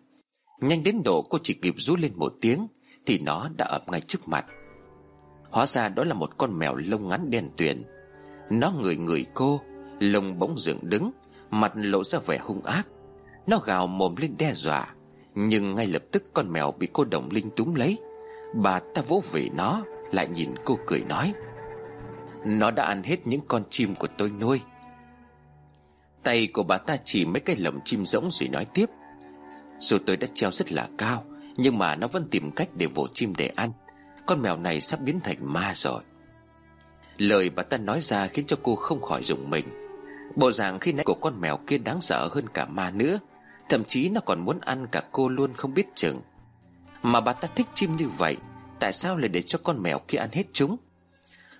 Nhanh đến độ cô chỉ kịp rú lên một tiếng, Thì nó đã ập ngay trước mặt. Hóa ra đó là một con mèo lông ngắn đen tuyền. Nó ngửi ngửi cô, Lông bỗng dựng đứng, Mặt lộ ra vẻ hung ác. Nó gào mồm lên đe dọa, Nhưng ngay lập tức con mèo bị cô đồng linh túm lấy. Bà ta vỗ về nó, Lại nhìn cô cười nói, Nó đã ăn hết những con chim của tôi nuôi. Tay của bà ta chỉ mấy cái lồng chim rỗng rồi nói tiếp. Dù tôi đã treo rất là cao, Nhưng mà nó vẫn tìm cách để vỗ chim để ăn. Con mèo này sắp biến thành ma rồi. Lời bà ta nói ra khiến cho cô không khỏi dùng mình. Bộ dạng khi nãy của con mèo kia đáng sợ hơn cả ma nữa. Thậm chí nó còn muốn ăn cả cô luôn không biết chừng. Mà bà ta thích chim như vậy, Tại sao lại để cho con mèo kia ăn hết chúng?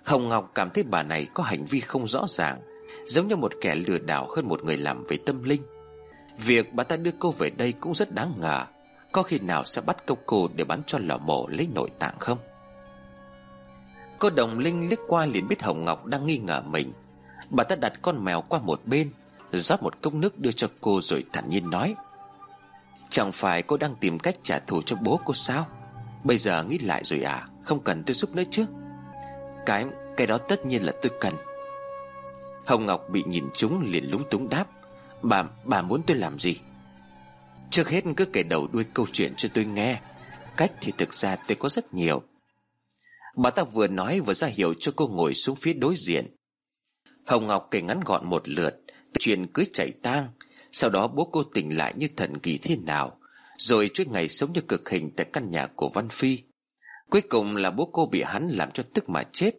Hồng Ngọc cảm thấy bà này có hành vi không rõ ràng. Giống như một kẻ lừa đảo hơn một người làm về tâm linh. Việc bà ta đưa cô về đây cũng rất đáng ngờ. Có khi nào sẽ bắt câu cô để bán cho lò mổ lấy nội tạng không? Cô đồng linh liếc qua liền biết Hồng Ngọc đang nghi ngờ mình. Bà ta đặt con mèo qua một bên, rót một cốc nước đưa cho cô rồi thản nhiên nói, Chẳng phải cô đang tìm cách trả thù cho bố cô sao? Bây giờ nghĩ lại rồi à Không cần tôi giúp nữa chứ. Cái cái đó tất nhiên là tôi cần. Hồng Ngọc bị nhìn trúng liền lúng túng đáp Bà, bà muốn tôi làm gì? Trước hết cứ kể đầu đuôi câu chuyện cho tôi nghe. Cách thì thực ra tôi có rất nhiều. Bà ta vừa nói vừa ra hiệu cho cô ngồi xuống phía đối diện. Hồng Ngọc kể ngắn gọn một lượt Chuyện cưới chảy tang. Sau đó bố cô tỉnh lại như thần kỳ thế nào Rồi chuỗi ngày sống như cực hình Tại căn nhà của Văn Phi. Cuối cùng là bố cô bị hắn làm cho tức mà chết.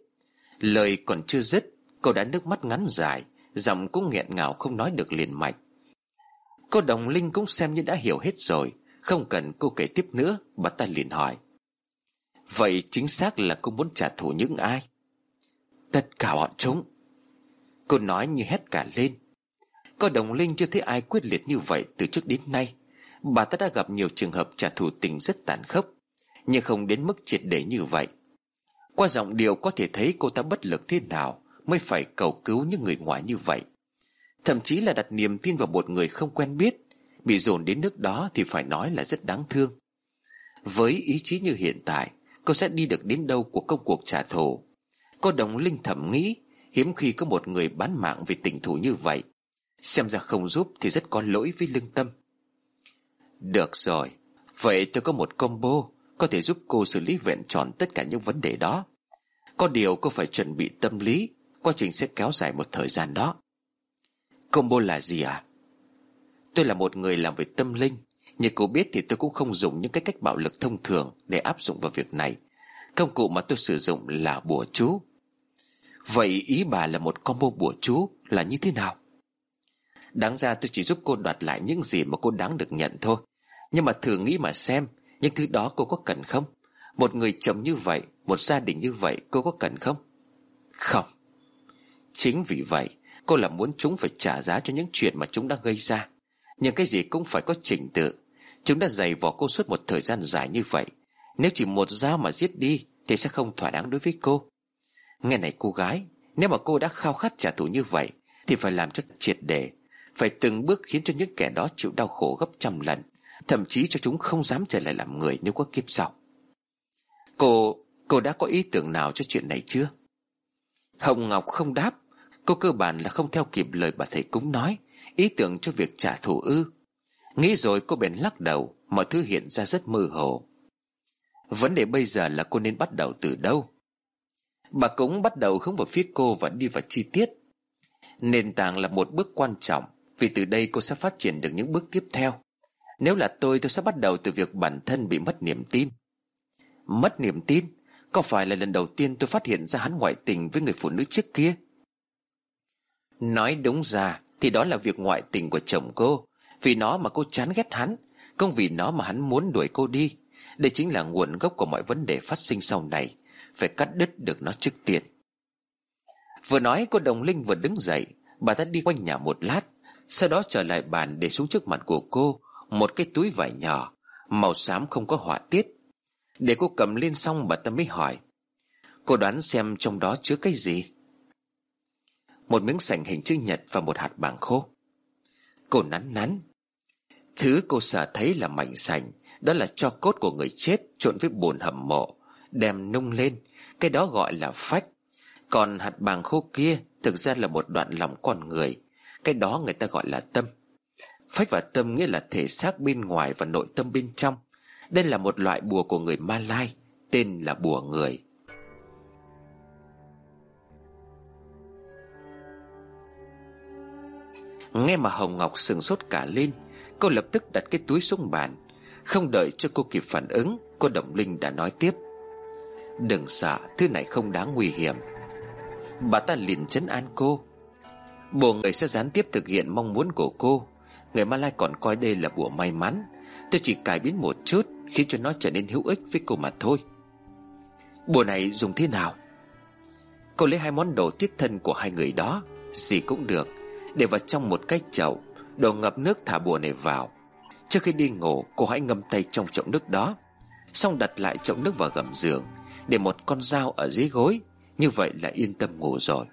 Lời còn chưa dứt Cô đã nước mắt ngắn dài, Giọng cũng nghẹn ngào không nói được liền mạch. Cô đồng linh cũng xem như đã hiểu hết rồi, Không cần cô kể tiếp nữa, Bà ta liền hỏi. Vậy chính xác là cô muốn trả thù những ai? Tất cả bọn chúng. Cô nói như hét cả lên. Cô đồng linh chưa thấy ai quyết liệt như vậy từ trước đến nay. Bà ta đã gặp nhiều trường hợp trả thù tình rất tàn khốc, Nhưng không đến mức triệt để như vậy. Qua giọng điệu có thể thấy cô ta bất lực thế nào Mới phải cầu cứu những người ngoài như vậy. Thậm chí là đặt niềm tin vào một người không quen biết, Bị dồn đến nước đó thì phải nói là rất đáng thương. Với ý chí như hiện tại, Cô sẽ đi được đến đâu của công cuộc trả thù? Cô đồng linh thẩm nghĩ, Hiếm khi có một người bán mạng vì tình thù như vậy. Xem ra không giúp thì rất có lỗi với lương tâm. Được rồi, Vậy tôi có một combo, Có thể giúp cô xử lý vẹn tròn tất cả những vấn đề đó. Có điều cô phải chuẩn bị tâm lý Quá trình sẽ kéo dài một thời gian đó. Combo là gì à Tôi là một người làm về tâm linh. Như cô biết thì tôi cũng không dùng những cái cách bạo lực thông thường Để áp dụng vào việc này. Công cụ mà tôi sử dụng là bùa chú. Vậy ý bà là một combo bùa chú Là như thế nào? Đáng ra tôi chỉ giúp cô đoạt lại những gì mà cô đáng được nhận thôi. Nhưng mà thử nghĩ mà xem, Những thứ đó cô có cần không? Một người chồng như vậy, Một gia đình như vậy, cô có cần không? Không. Chính vì vậy Cô là muốn chúng phải trả giá cho những chuyện mà chúng đã gây ra. Nhưng cái gì cũng phải có trình tự. Chúng đã dày vò cô suốt một thời gian dài như vậy. Nếu chỉ một dao mà giết đi Thì sẽ không thỏa đáng đối với cô. Nghe này cô gái Nếu mà cô đã khao khát trả thù như vậy Thì phải làm cho triệt để. Phải từng bước khiến cho những kẻ đó chịu đau khổ gấp trăm lần. Thậm chí cho chúng không dám trở lại làm người nếu có kiếp sau. Cô, cô đã có ý tưởng nào cho chuyện này chưa? Hồng Ngọc không đáp. Cô cơ bản là không theo kịp lời bà thầy cúng nói, Ý tưởng cho việc trả thù ư. Nghĩ rồi cô bèn lắc đầu, Mọi thứ hiện ra rất mơ hồ. Vấn đề bây giờ là cô nên bắt đầu từ đâu? Bà cũng bắt đầu hướng vào phía cô và đi vào chi tiết. Nền tảng là một bước quan trọng, Vì từ đây cô sẽ phát triển được những bước tiếp theo. Nếu là tôi tôi sẽ bắt đầu từ việc bản thân bị mất niềm tin. Mất niềm tin? Có phải là lần đầu tiên tôi phát hiện ra hắn ngoại tình với người phụ nữ trước kia? Nói đúng ra, Thì đó là việc ngoại tình của chồng cô. Vì nó mà cô chán ghét hắn, Không vì nó mà hắn muốn đuổi cô đi. Đây chính là nguồn gốc của mọi vấn đề phát sinh sau này. Phải cắt đứt được nó trước tiên. Vừa nói, cô Đồng Linh vừa đứng dậy. Bà ta đi quanh nhà một lát. Sau đó trở lại bàn để xuống trước mặt của cô. Một cái túi vải nhỏ, Màu xám không có họa tiết. Để cô cầm lên xong, bà ta mới hỏi. Cô đoán xem trong đó chứa cái gì? Một miếng sành hình chữ nhật và một hạt bảng khô. Cô nắn nắn. Thứ cô sợ thấy là mảnh sành, Đó là cho cốt của người chết Trộn với bùn hầm mộ, Đem nung lên. Cái đó gọi là phách. Còn hạt bàng khô kia Thực ra là một đoạn lòng con người. Cái đó người ta gọi là tâm. Phách và tâm nghĩa là thể xác bên ngoài Và nội tâm bên trong. Đây là một loại bùa của người Ma Lai, Tên là bùa người. Nghe mà Hồng Ngọc sừng sốt cả lên, Cô lập tức đặt cái túi xuống bàn. Không đợi cho cô kịp phản ứng, Cô Đồng Linh đã nói tiếp. Đừng sợ, Thứ này không đáng nguy hiểm. Bà ta liền chấn an cô. Bùa người sẽ gián tiếp thực hiện mong muốn của cô. Người Malai còn coi đây là bùa may mắn. Tôi chỉ cải biến một chút, Khiến cho nó trở nên hữu ích với cô mà thôi. Bùa này dùng thế nào? Cô lấy hai món đồ thiết thân của hai người đó Gì cũng được. Để vào trong một cái chậu, Đồ ngập nước thả bùa này vào. Trước khi đi ngủ, cô hãy ngâm tay trong chậu nước đó. Xong đặt lại chậu nước vào gầm giường, Để một con dao ở dưới gối. Như vậy là yên tâm ngủ rồi.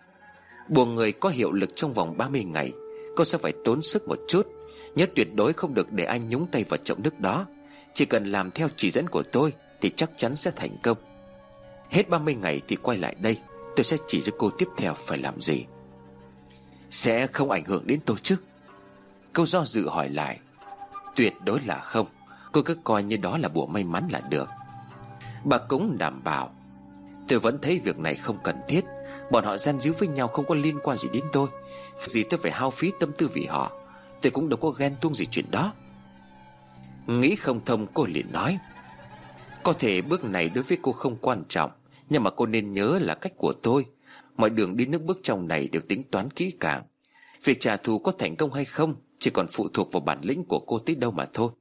Bùa người có hiệu lực trong vòng 30 ngày, Cô sẽ phải tốn sức một chút. Nhớ tuyệt đối không được để anh nhúng tay vào chậu nước đó. Chỉ cần làm theo chỉ dẫn của tôi, Thì chắc chắn sẽ thành công. Hết 30 ngày thì quay lại đây, Tôi sẽ chỉ cho cô tiếp theo phải làm gì. Sẽ không ảnh hưởng đến tôi chứ Câu do dự hỏi lại, Tuyệt đối là không, Cô cứ coi như đó là bùa may mắn là được. Bà cũng đảm bảo, Tôi vẫn thấy việc này không cần thiết, Bọn họ gian díu với nhau không có liên quan gì đến tôi Gì tôi phải hao phí tâm tư vì họ, Tôi cũng đâu có ghen tuông gì chuyện đó. Nghĩ không thông, cô liền nói, Có thể bước này đối với cô không quan trọng, Nhưng mà cô nên nhớ là cách của tôi. Mọi đường đi nước bước trong này đều tính toán kỹ càng. Việc trả thù có thành công hay không Chỉ còn phụ thuộc vào bản lĩnh của cô tới đâu mà thôi.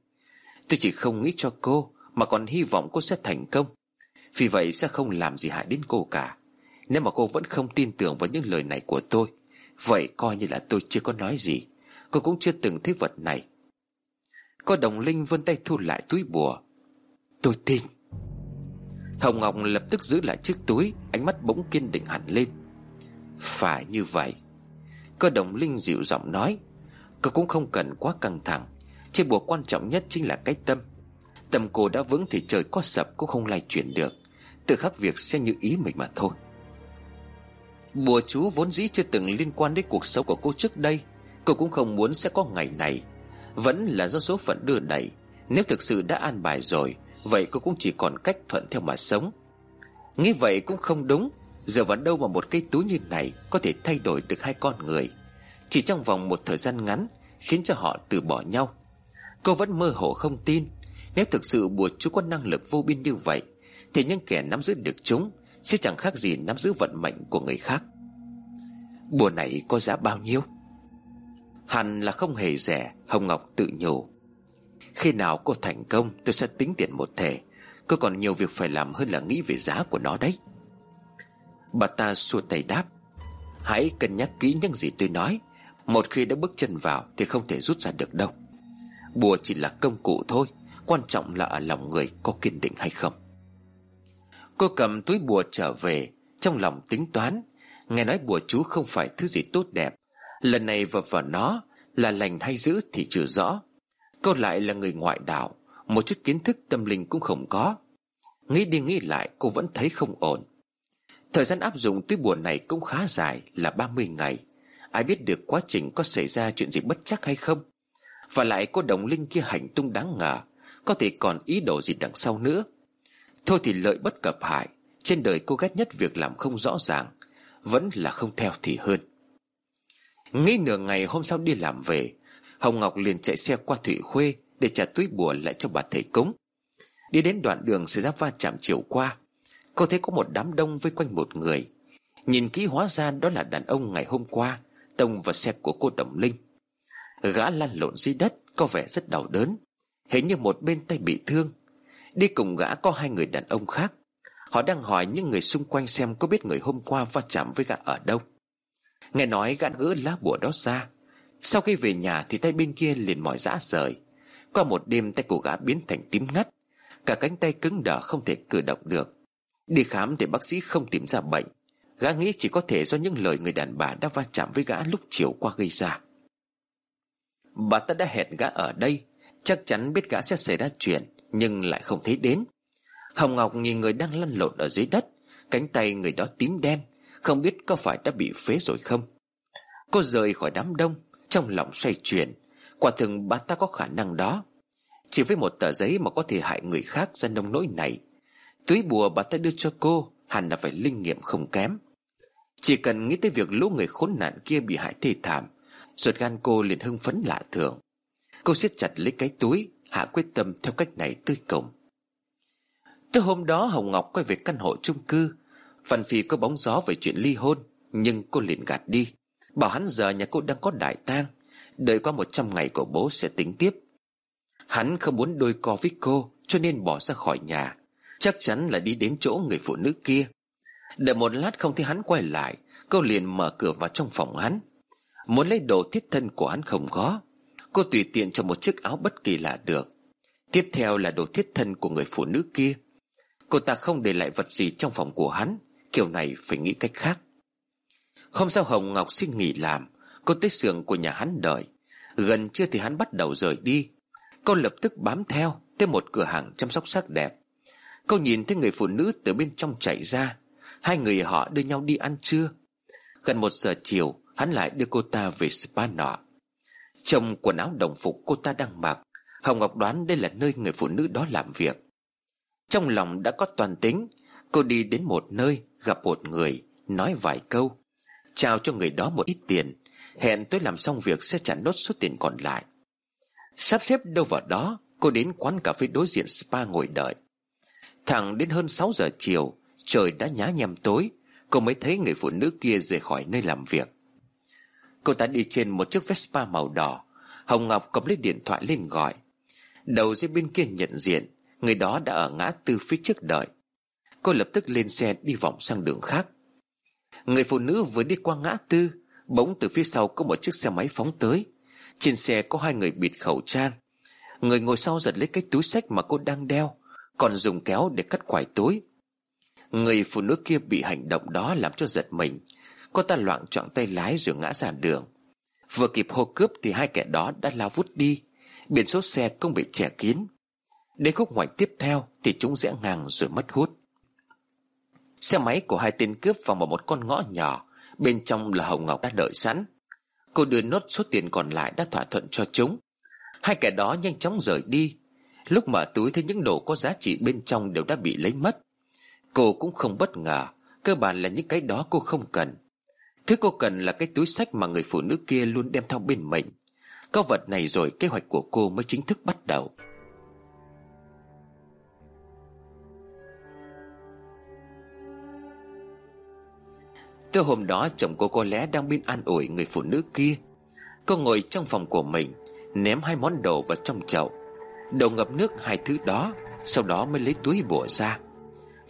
Tôi chỉ không nghĩ cho cô, Mà còn hy vọng cô sẽ thành công. Vì vậy sẽ không làm gì hại đến cô cả. Nếu mà cô vẫn không tin tưởng vào những lời này của tôi, Vậy coi như là tôi chưa có nói gì. Cô cũng chưa từng thấy vật này. Có đồng linh vươn tay thu lại túi bùa. Tôi tin. Hồng Ngọc lập tức giữ lại chiếc túi, Ánh mắt bỗng kiên định hẳn lên. Phải như vậy. Cơ đồng linh dịu giọng nói Cô cũng không cần quá căng thẳng. Chiếc bùa quan trọng nhất chính là cái tâm. Tâm cô đã vững thì trời có sập cũng không lay chuyển được. Tự khắc việc sẽ như ý mình mà thôi. Bùa chú vốn dĩ chưa từng liên quan đến cuộc sống của cô trước đây. Cô cũng không muốn sẽ có ngày này. Vẫn là do số phận đưa đẩy. Nếu thực sự đã an bài rồi, Vậy cô cũng chỉ còn cách thuận theo mà sống. Nghĩ vậy cũng không đúng. Giờ vào đâu mà một cây túi như này Có thể thay đổi được hai con người? Chỉ trong vòng một thời gian ngắn, Khiến cho họ từ bỏ nhau. Cô vẫn mơ hồ không tin, Nếu thực sự bùa chú có năng lực vô biên như vậy, Thì những kẻ nắm giữ được chúng Sẽ chẳng khác gì nắm giữ vận mệnh của người khác. Bùa này có giá bao nhiêu? Hẳn là không hề rẻ, Hồng Ngọc tự nhủ. Khi nào cô thành công, tôi sẽ tính tiền một thể. Cô còn nhiều việc phải làm hơn là nghĩ về giá của nó đấy. Bà ta xua tay đáp. Hãy cân nhắc kỹ những gì tôi nói. Một khi đã bước chân vào Thì không thể rút ra được đâu. Bùa chỉ là công cụ thôi. Quan trọng là ở lòng người có kiên định hay không. Cô cầm túi bùa trở về. Trong lòng tính toán, Nghe nói bùa chú không phải thứ gì tốt đẹp. Lần này vập vào nó Là lành hay dữ thì chưa rõ. Cô lại là người ngoại đạo. Một chút kiến thức tâm linh cũng không có. Nghĩ đi nghĩ lại, cô vẫn thấy không ổn. Thời gian áp dụng túi bùa này cũng khá dài, là 30 ngày. Ai biết được quá trình có xảy ra chuyện gì bất chắc hay không? Và lại cô đồng linh kia hành tung đáng ngờ, Có thể còn ý đồ gì đằng sau nữa? Thôi thì lợi bất cập hại, Trên đời cô ghét nhất việc làm không rõ ràng, Vẫn là không theo thì hơn. Nghĩ nửa ngày hôm sau đi làm về, Hồng Ngọc liền chạy xe qua Thủy Khuê Để trả túi bùa lại cho bà thầy cúng. Đi đến đoạn đường xảy ra va chạm chiều qua Cô thấy có một đám đông vây quanh một người. Nhìn kỹ hóa ra đó là đàn ông ngày hôm qua, Tông vào xe của cô Đồng Linh. Gã lăn lộn dưới đất, Có vẻ rất đau đớn. Hình như một bên tay bị thương. Đi cùng gã có hai người đàn ông khác. Họ đang hỏi những người xung quanh xem Có biết người hôm qua va chạm với gã ở đâu. Nghe nói gã gỡ lá bùa đó ra. Sau khi về nhà thì tay bên kia liền mỏi rã rời. Qua một đêm tay của gã biến thành tím ngắt. Cả cánh tay cứng đờ không thể cử động được. Đi khám thì bác sĩ không tìm ra bệnh. Gã nghĩ chỉ có thể do những lời người đàn bà đã va chạm với gã lúc chiều qua gây ra. Bà ta đã hẹn gã ở đây. Chắc chắn biết gã sẽ xảy ra chuyện, Nhưng lại không thấy đến. Hồng Ngọc nhìn người đang lăn lộn ở dưới đất. Cánh tay người đó tím đen. Không biết có phải đã bị phế rồi không. Cô rời khỏi đám đông, Trong lòng xoay chuyển. Quả thường bà ta có khả năng đó. Chỉ với một tờ giấy mà có thể hại người khác ra nông nỗi này Túi bùa bà ta đưa cho cô Hẳn là phải linh nghiệm không kém. Chỉ cần nghĩ tới việc lũ người khốn nạn kia bị hại thê thảm, Ruột gan cô liền hưng phấn lạ thường. Cô siết chặt lấy cái túi, Hạ quyết tâm theo cách này tới cùng Tới hôm đó Hồng Ngọc quay về căn hộ chung cư. Phần Phi có bóng gió về chuyện ly hôn, Nhưng cô liền gạt đi. Bảo hắn giờ nhà cô đang có đại tang, Đợi qua một trăm ngày của bố sẽ tính tiếp. Hắn không muốn đôi co với cô, Cho nên bỏ ra khỏi nhà. Chắc chắn là đi đến chỗ người phụ nữ kia. Đợi một lát không thấy hắn quay lại, Cô liền mở cửa vào trong phòng hắn. Muốn lấy đồ thiết thân của hắn không có Cô tùy tiện cho một chiếc áo bất kỳ là được. Tiếp theo là đồ thiết thân của người phụ nữ kia. Cô ta không để lại vật gì trong phòng của hắn, Kiểu này phải nghĩ cách khác. Hôm sau Hồng Ngọc xin nghỉ làm, Cô tới xưởng của nhà hắn đợi. Gần trưa thì hắn bắt đầu rời đi. Cô lập tức bám theo Tới một cửa hàng chăm sóc sắc đẹp. Cô nhìn thấy người phụ nữ từ bên trong chạy ra. Hai người họ đưa nhau đi ăn trưa. Gần một giờ chiều, Hắn lại đưa cô ta về spa nọ. Trong quần áo đồng phục cô ta đang mặc, Hồng Ngọc đoán đây là nơi người phụ nữ đó làm việc. Trong lòng đã có toàn tính, Cô đi đến một nơi, Gặp một người, Nói vài câu. Trao cho người đó một ít tiền, Hẹn tôi làm xong việc sẽ trả nốt số tiền còn lại. Sắp xếp đâu vào đó, Cô đến quán cà phê đối diện spa ngồi đợi. Thẳng đến hơn 6 giờ chiều, Trời đã nhá nhem tối, Cô mới thấy người phụ nữ kia rời khỏi nơi làm việc. Cô ta đi trên một chiếc Vespa màu đỏ, Hồng Ngọc cầm lấy điện thoại lên gọi. Đầu dây bên kia nhận diện, Người đó đã ở ngã tư phía trước đợi. Cô lập tức lên xe đi vòng sang đường khác. Người phụ nữ vừa đi qua ngã tư, Bỗng từ phía sau có một chiếc xe máy phóng tới. Trên xe có hai người bịt khẩu trang. Người ngồi sau giật lấy cái túi sách mà cô đang đeo. Còn dùng kéo để cắt quải túi. Người phụ nữ kia bị hành động đó làm cho giật mình. Cô ta loạn trọng tay lái rồi ngã ra đường. Vừa kịp hô cướp thì hai kẻ đó đã lao vút đi. Biển số xe không bị che kín. Đến khúc ngoảnh tiếp theo Thì chúng rẽ ngang rồi mất hút. Xe máy của hai tên cướp vào một con ngõ nhỏ. Bên trong là Hồng Ngọc đã đợi sẵn. Cô đưa nốt số tiền còn lại đã thỏa thuận cho chúng. Hai kẻ đó nhanh chóng rời đi. Lúc mở túi thấy những đồ có giá trị bên trong đều đã bị lấy mất. Cô cũng không bất ngờ, Cơ bản là những cái đó cô không cần. Thứ cô cần là cái túi sách mà người phụ nữ kia luôn đem theo bên mình. Có vật này rồi, kế hoạch của cô mới chính thức bắt đầu. Từ hôm đó, chồng cô có lẽ đang bên an ủi người phụ nữ kia. Cô ngồi trong phòng của mình, Ném hai món đồ vào trong chậu. Đầu ngập nước hai thứ đó, Sau đó mới lấy túi bùa ra.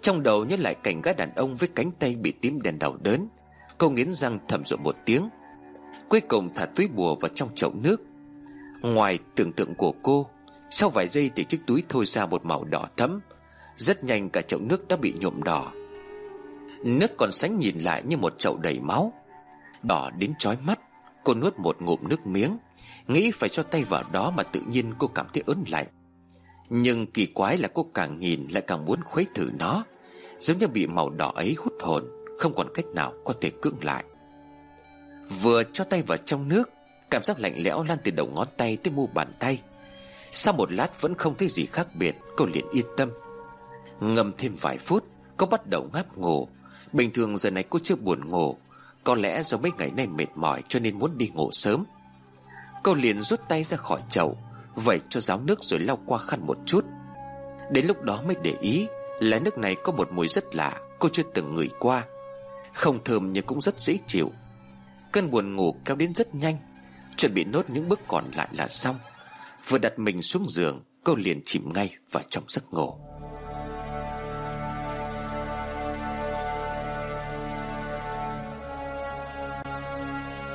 Trong đầu nhớ lại cảnh gã đàn ông với cánh tay bị tím đèn đầu đớn. Cô nghiến răng thầm rộ một tiếng, Cuối cùng thả túi bùa vào trong chậu nước. Ngoài tưởng tượng của cô, Sau vài giây thì chiếc túi thôi ra một màu đỏ thẫm. Rất nhanh cả chậu nước đã bị nhuộm đỏ. Nước còn sánh nhìn lại như một chậu đầy máu. Đỏ đến chói mắt, Cô nuốt một ngụm nước miếng, Nghĩ phải cho tay vào đó mà tự nhiên cô cảm thấy ớn lạnh. Nhưng kỳ quái là cô càng nhìn lại càng muốn khuấy thử nó. Giống như bị màu đỏ ấy hút hồn, Không còn cách nào có thể cưỡng lại. Vừa cho tay vào trong nước, Cảm giác lạnh lẽo lan từ đầu ngón tay tới mu bàn tay. Sau một lát vẫn không thấy gì khác biệt, Cô liền yên tâm. Ngâm thêm vài phút, Cô bắt đầu ngáp ngủ. Bình thường giờ này cô chưa buồn ngủ, Có lẽ do mấy ngày nay mệt mỏi Cho nên muốn đi ngủ sớm. Cô liền rút tay ra khỏi chậu Vẩy cho ráo nước rồi lau qua khăn một chút. Đến lúc đó mới để ý Là nước này có một mùi rất lạ, Cô chưa từng ngửi qua. Không thơm nhưng cũng rất dễ chịu. Cơn buồn ngủ kéo đến rất nhanh, Chuẩn bị nốt những bước còn lại là xong. Vừa đặt mình xuống giường, Cô liền chìm ngay vào trong giấc ngủ.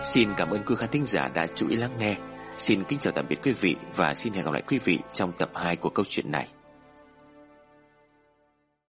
Xin cảm ơn quý khán thính giả đã chú ý lắng nghe. Xin kính chào tạm biệt quý vị Và xin hẹn gặp lại quý vị trong tập 2 của câu chuyện này.